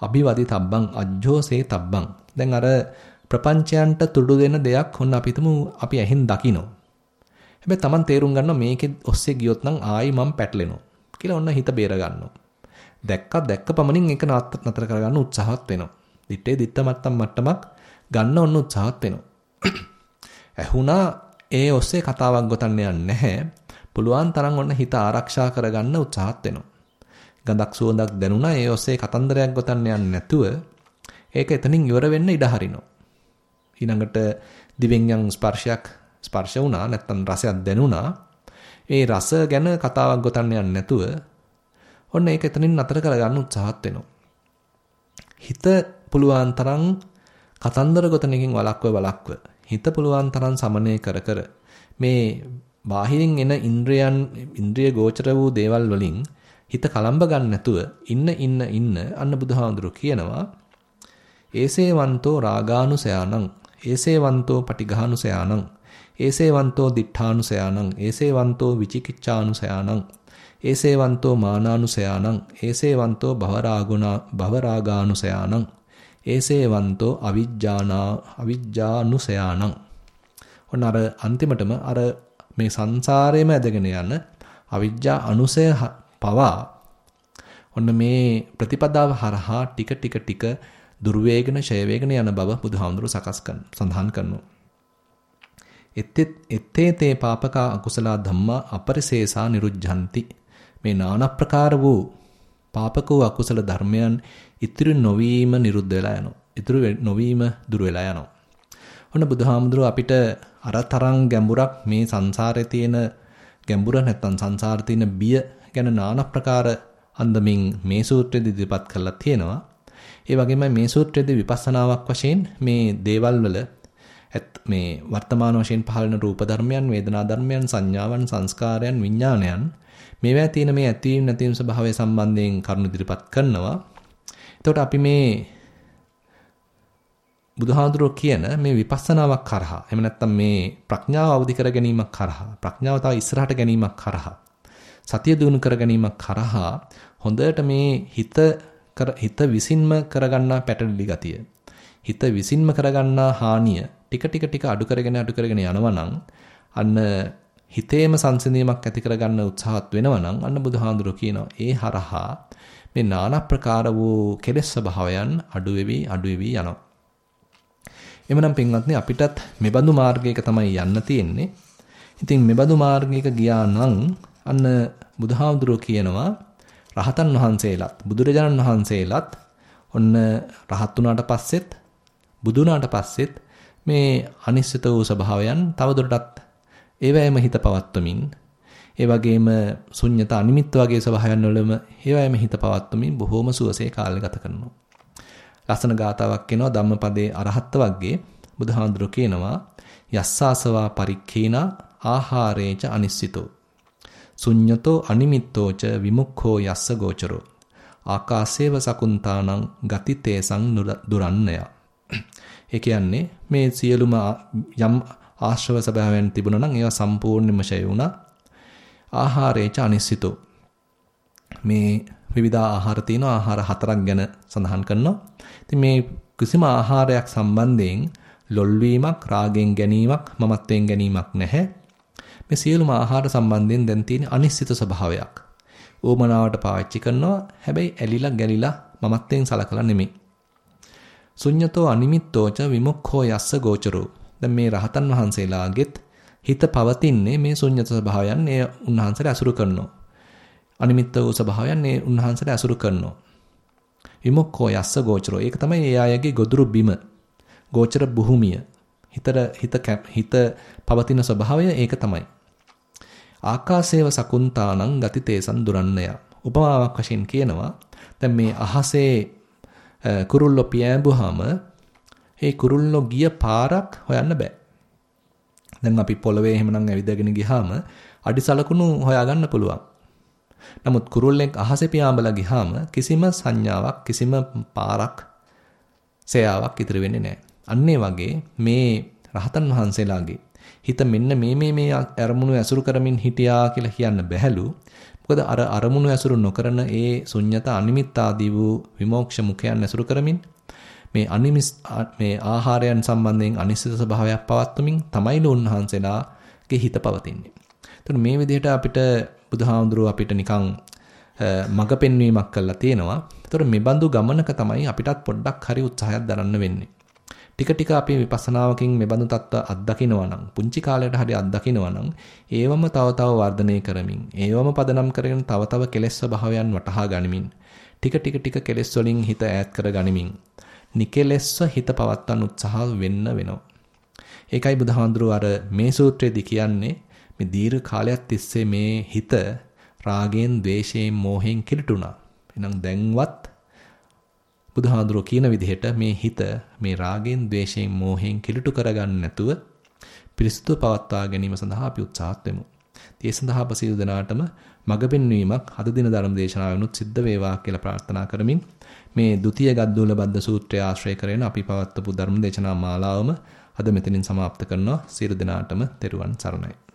අභිවදි තබ්බං අජ්ජෝසේ තබ්බං දැන් අර ප්‍රපංචයන්ට තුඩු දෙන දෙයක් හොන්න අපි අපි ඇහෙන් දකිනවා හැබැයි Taman තේරුම් ගන්නවා මේකෙ ඔස්සේ ගියොත් නම් ආයි මම පැටලෙනවා කියලා ඔන්න හිත බේර ගන්නවා දැක්ක දැක්ක පමණින් ඒක නතර කරගන්න උත්සාහවත් වෙනවා දිත්තේ දිත්ත මට්ටම් මට්ටමක් ගන්න ඔන්න උත්සාහත් වෙනවා. [clears throat] ඇහුණා ඒ ඔස්සේ කතාවක් ගොතන්න යන්නේ නැහැ. පුළුවන් තරම් ඔන්න හිත ආරක්ෂා කරගන්න උත්සාහත් වෙනවා. ගඳක් සුවඳක් දැනුණා ඒ ඔස්සේ කතන්දරයක් ගොතන්න යන්නේ නැතුව ඒක එතනින් ඉවර වෙන්න ඉඩ හරිනවා. ඊළඟට දිවෙන් යම් ස්පර්ශයක් ස්පර්ශ වුණා නැත්නම් රසයක් දැනුණා. ඒ රස ගැන කතාවක් ගොතන්න යන්නේ නැතුව ඔන්න ඒක එතනින් නතර කරගන්න උත්සාහත් වෙනවා. හිත පුළුවන් තරම් කතන්දර ගොතනකින් වළක්ව වළක්ව හිත පුළුවන් තරම් සමනය කර කර මේ බාහිරින් එන ඉන්ද්‍රයන් ඉන්ද්‍රිය ගෝචර වූ දේවල් වලින් හිත කලම්බ ගන්න නැතුව ඉන්න ඉන්න ඉන්න අන්න බුදුහාඳුරු කියනවා ඒසේවන්තෝ රාගානුසයානං ඒසේවන්තෝ පටිඝානුසයානං ඒසේවන්තෝ දිඨානුසයානං ඒසේවන්තෝ විචිකිච්ඡානුසයානං ඒසේවන්තෝ මානානුසයානං ඒසේවන්තෝ භවරාගුණා භවරාගානුසයානං ඒසේවන්තෝ අවිජ්ජානා අවිජ්ජානුසයානං ඔන්න අර අන්තිමටම අර මේ සංසාරේම ඇදගෙන යන අවිජ්ජා අනුසය පවා ඔන්න මේ ප්‍රතිපදාව හරහා ටික ටික ටික දුර්වේගන ඡය වේගන යන බව බුදුහාමුදුරු සකස් කරන සඳහන් කරනවා. එත්තේ තේ පාපකා අකුසල ධම්මා අපරිසේසා නිරුද්ධಂತಿ මේ নানা ප්‍රකාර වූ පාපක වූ අකුසල ධර්මයන් ඉතිරි නොවීම නිරුද්ධ වෙලා යනවා. ඉතිරි නොවීම දුර වෙලා යනවා. ඔන්න බුදුහාමුදුරුව අපිට අරතරන් ගැඹුරක් මේ සංසාරේ තියෙන ගැඹුර නැත්තම් සංසාරේ තියෙන බිය ගැන নানা ප්‍රකාර අන්දමින් මේ සූත්‍රයේදී ඉදිරිපත් කරලා තියෙනවා. ඒ වගේම මේ සූත්‍රයේදී විපස්සනාවක් වශයෙන් මේ දේවල් වල මේ වර්තමාන වශයෙන් පහළන රූප ධර්මයන්, වේදනා ධර්මයන්, සංඥාවන්, සංස්කාරයන්, විඥානයන් මේවා තියෙන මේ ඇතිවීම නැතිවීම ස්වභාවය සම්බන්ධයෙන් කරුණු ඉදිරිපත් කරනවා. එතකොට අපි මේ බුදුහාඳුරෝ කියන මේ විපස්සනාවක් කරහා එහෙම නැත්නම් මේ ප්‍රඥාව අවදි කර ගැනීමක් කරහා ප්‍රඥාව තව ඉස්සරහට ගැනීමක් කරහා සතිය දිනු කර ගැනීමක් කරහා හොඳට මේ හිත හිත විසින්ම කරගන්නා පැටලි ගතිය හිත විසින්ම කරගන්නා හානිය ටික ටික ටික අඩු කරගෙන අඩු කරගෙන යනවා නම් අන්න හිතේම සංසිඳීමක් ඇති කරගන්න උත්සාහත් වෙනවා නම් අන්න බුදුහාඳුරෝ කියනවා ඒ හරහා මේ নানা ප්‍රකාර වූ කෙලෙස් ස්වභාවයන් අඩු වෙවි අඩු වෙවි යනවා. එමනම් පින්වත්නි අපිටත් මෙබඳු මාර්ගයක තමයි යන්න තියෙන්නේ. ඉතින් මෙබඳු මාර්ගයක ගියා නම් අන්න බුදුහාමුදුරුවෝ කියනවා රහතන් වහන්සේලාත් බුදුරජාණන් වහන්සේලාත් ඔන්න රහත් වුණාට පස්සෙත් බුදු වුණාට පස්සෙත් මේ අනිශ්චිත වූ ස්වභාවයන් තවදුරටත් ඒවැයම හිත පවත්වමින් ඒ වගේම ශුන්්‍යත අනිමිත්ත වගේ ස්වභාවයන් වලම ඒවැයම හිත පවත්වමින් බොහෝම සුවසේ කාලය ගත කරනවා. ලස්සන ගාතාවක් කියනවා ධම්මපදයේ අරහත්ත වර්ගයේ බුදුහාඳුර කියනවා යස්සාසවා පරික්ඛේනා ආහාරේච අනිස්සිතෝ ශුඤ්ඤතෝ අනිමිත්තෝච විමුක්ඛෝ යස්ස ගෝචරෝ. ආකාසේව සකුන්තානං ගතිතේසං දුරන්නය. ඒ කියන්නේ මේ සියලුම යම් ආශ්‍රව ස්වභාවයන් තිබුණා නම් ඒවා සම්පූර්ණයෙන්ම ඡය වුණා ආහාරේච අනිශ්චිතෝ මේ විවිධ ආහාර තියෙන ආහාර හතරක් ගැන සඳහන් කරනවා. ඉතින් මේ කිසිම ආහාරයක් සම්බන්ධයෙන් ලොල්වීමක්, රාගෙන් ගැනීමක්, මමත්වයෙන් ගැනීමක් නැහැ. මේ සියලුම ආහාර සම්බන්ධයෙන් දැන් තියෙන අනිශ්චිත ස්වභාවයක්. ඕමනාවට පාවිච්චි කරනවා. හැබැයි ඇලිලා ගැලිලා මමත්වයෙන් සලකලා නෙමෙයි. ශුඤ්‍යතෝ අනිමිත්තෝච විමුක්ඛෝ යස්ස ගෝචරෝ. දැන් මේ රහතන් වහන්සේලාගෙත් හිත පවතින්නේ මේ ශුන්්‍යත ස්වභාවයන් ඒ උන්වහන්සේට අසුරු කරනවා. අනිමිත්ත වූ ස්වභාවයන් ඒ උන්වහන්සේට අසුරු කරනවා. විමුක්ඛෝ යස්ස ගෝචරෝ. ඒක තමයි ඒ අයගේ ගොදුරු බිම. ගෝචර භූමිය. හිතට හිත හිත පවතින ස්වභාවය ඒක තමයි. ආකාශේව සකුන්තානං ගති තේසන් දුරන්නය. උපමාවක් වශයෙන් කියනවා දැන් මේ අහසේ කුරුල්ලෝ පියඹුවාම ඒ කුරුල්ලෝ ගිය පාරක් හොයන්න බෑ. දැන් අපි පොළවේ එහෙමනම් ඇවිදගෙන ගියාම අඩි සලකුණු හොයාගන්න පුළුවන්. නමුත් කුරුල්ලෙක් අහසේ පියාඹලා ගියාම කිසිම සංඥාවක් කිසිම පාරක් සයාවක් ඉතුරු වෙන්නේ නැහැ. අන්න වගේ මේ රහතන් වහන්සේලාගේ හිත මෙන්න මේ මේ මේ අරමුණු ඇසුරු කරමින් හිටියා කියලා කියන්න බැහැලු. මොකද අර අරමුණු ඇසුරු නොකරන ඒ ශුන්්‍යත අනිමිත් ආදී වූ විමෝක්ෂ මුඛයන් ඇසුරු කරමින් මේ අනිමිස් මේ ආහාරයන් සම්බන්ධයෙන් අනිශ්චිත ස්වභාවයක් පවත්වමින් තමයි උන්වහන්සේලාගේ හිත පවතින්නේ. එතකොට මේ විදිහට අපිට බුදුහාමුදුරුව අපිට නිකන් මඟ පෙන්වීමක් කළා තියෙනවා. එතකොට මේ බඳු ගමනක තමයි අපිටත් පොඩ්ඩක් හරි උත්සාහයක් දරන්න වෙන්නේ. ටික ටික අපි විපස්සනාවකින් මේ බඳු தত্ত্ব අත්දකිනවා නම් පුංචි කාලයට හරි අත්දකිනවා නම් ඒවම තව තව වර්ධනය කරමින් ඒවම පදනම් කරගෙන තව තව කෙලෙස් ස්වභාවයන් වටහා ගනිමින් ටික ටික ටික කෙලෙස් වලින් හිත ඈත් කර ගනිමින් නිකෙලෙස්ව හිත පවත්වන්න උත්සාහ වෙන්න වෙනවා ඒකයි බුදුහාඳුරු අර මේ සූත්‍රයේදී කියන්නේ මේ දීර්ඝ කාලයක් තිස්සේ මේ හිත රාගයෙන්, ద్వේෂයෙන්, මෝහයෙන් කිලිටුණා. එහෙනම් දැන්වත් බුදුහාඳුරෝ කියන විදිහට මේ හිත මේ රාගෙන්, ద్వේෂයෙන්, මෝහයෙන් කිලුට කරගන්න නැතුව පිරිසුදු පවත්වා ගැනීම සඳහා අපි උත්සාහත් වෙමු. ඒ සඳහා අප සියලු දෙනාටම මඟ පෙන්වීමක් අද දින ධර්ම දේශනාවෙනුත් සිද්ධ වේවා කියලා ප්‍රාර්ථනා කරමින් මේ ဒုတိ ය ගද්දූල බද්ද සූත්‍රය ආශ්‍රය කරගෙන අපි පවත්වපු ධර්ම දේශනා මාලාවම අද මෙතනින් સમાપ્ત කරනවා. සියලු දෙනාටම තෙරුවන් සරණයි.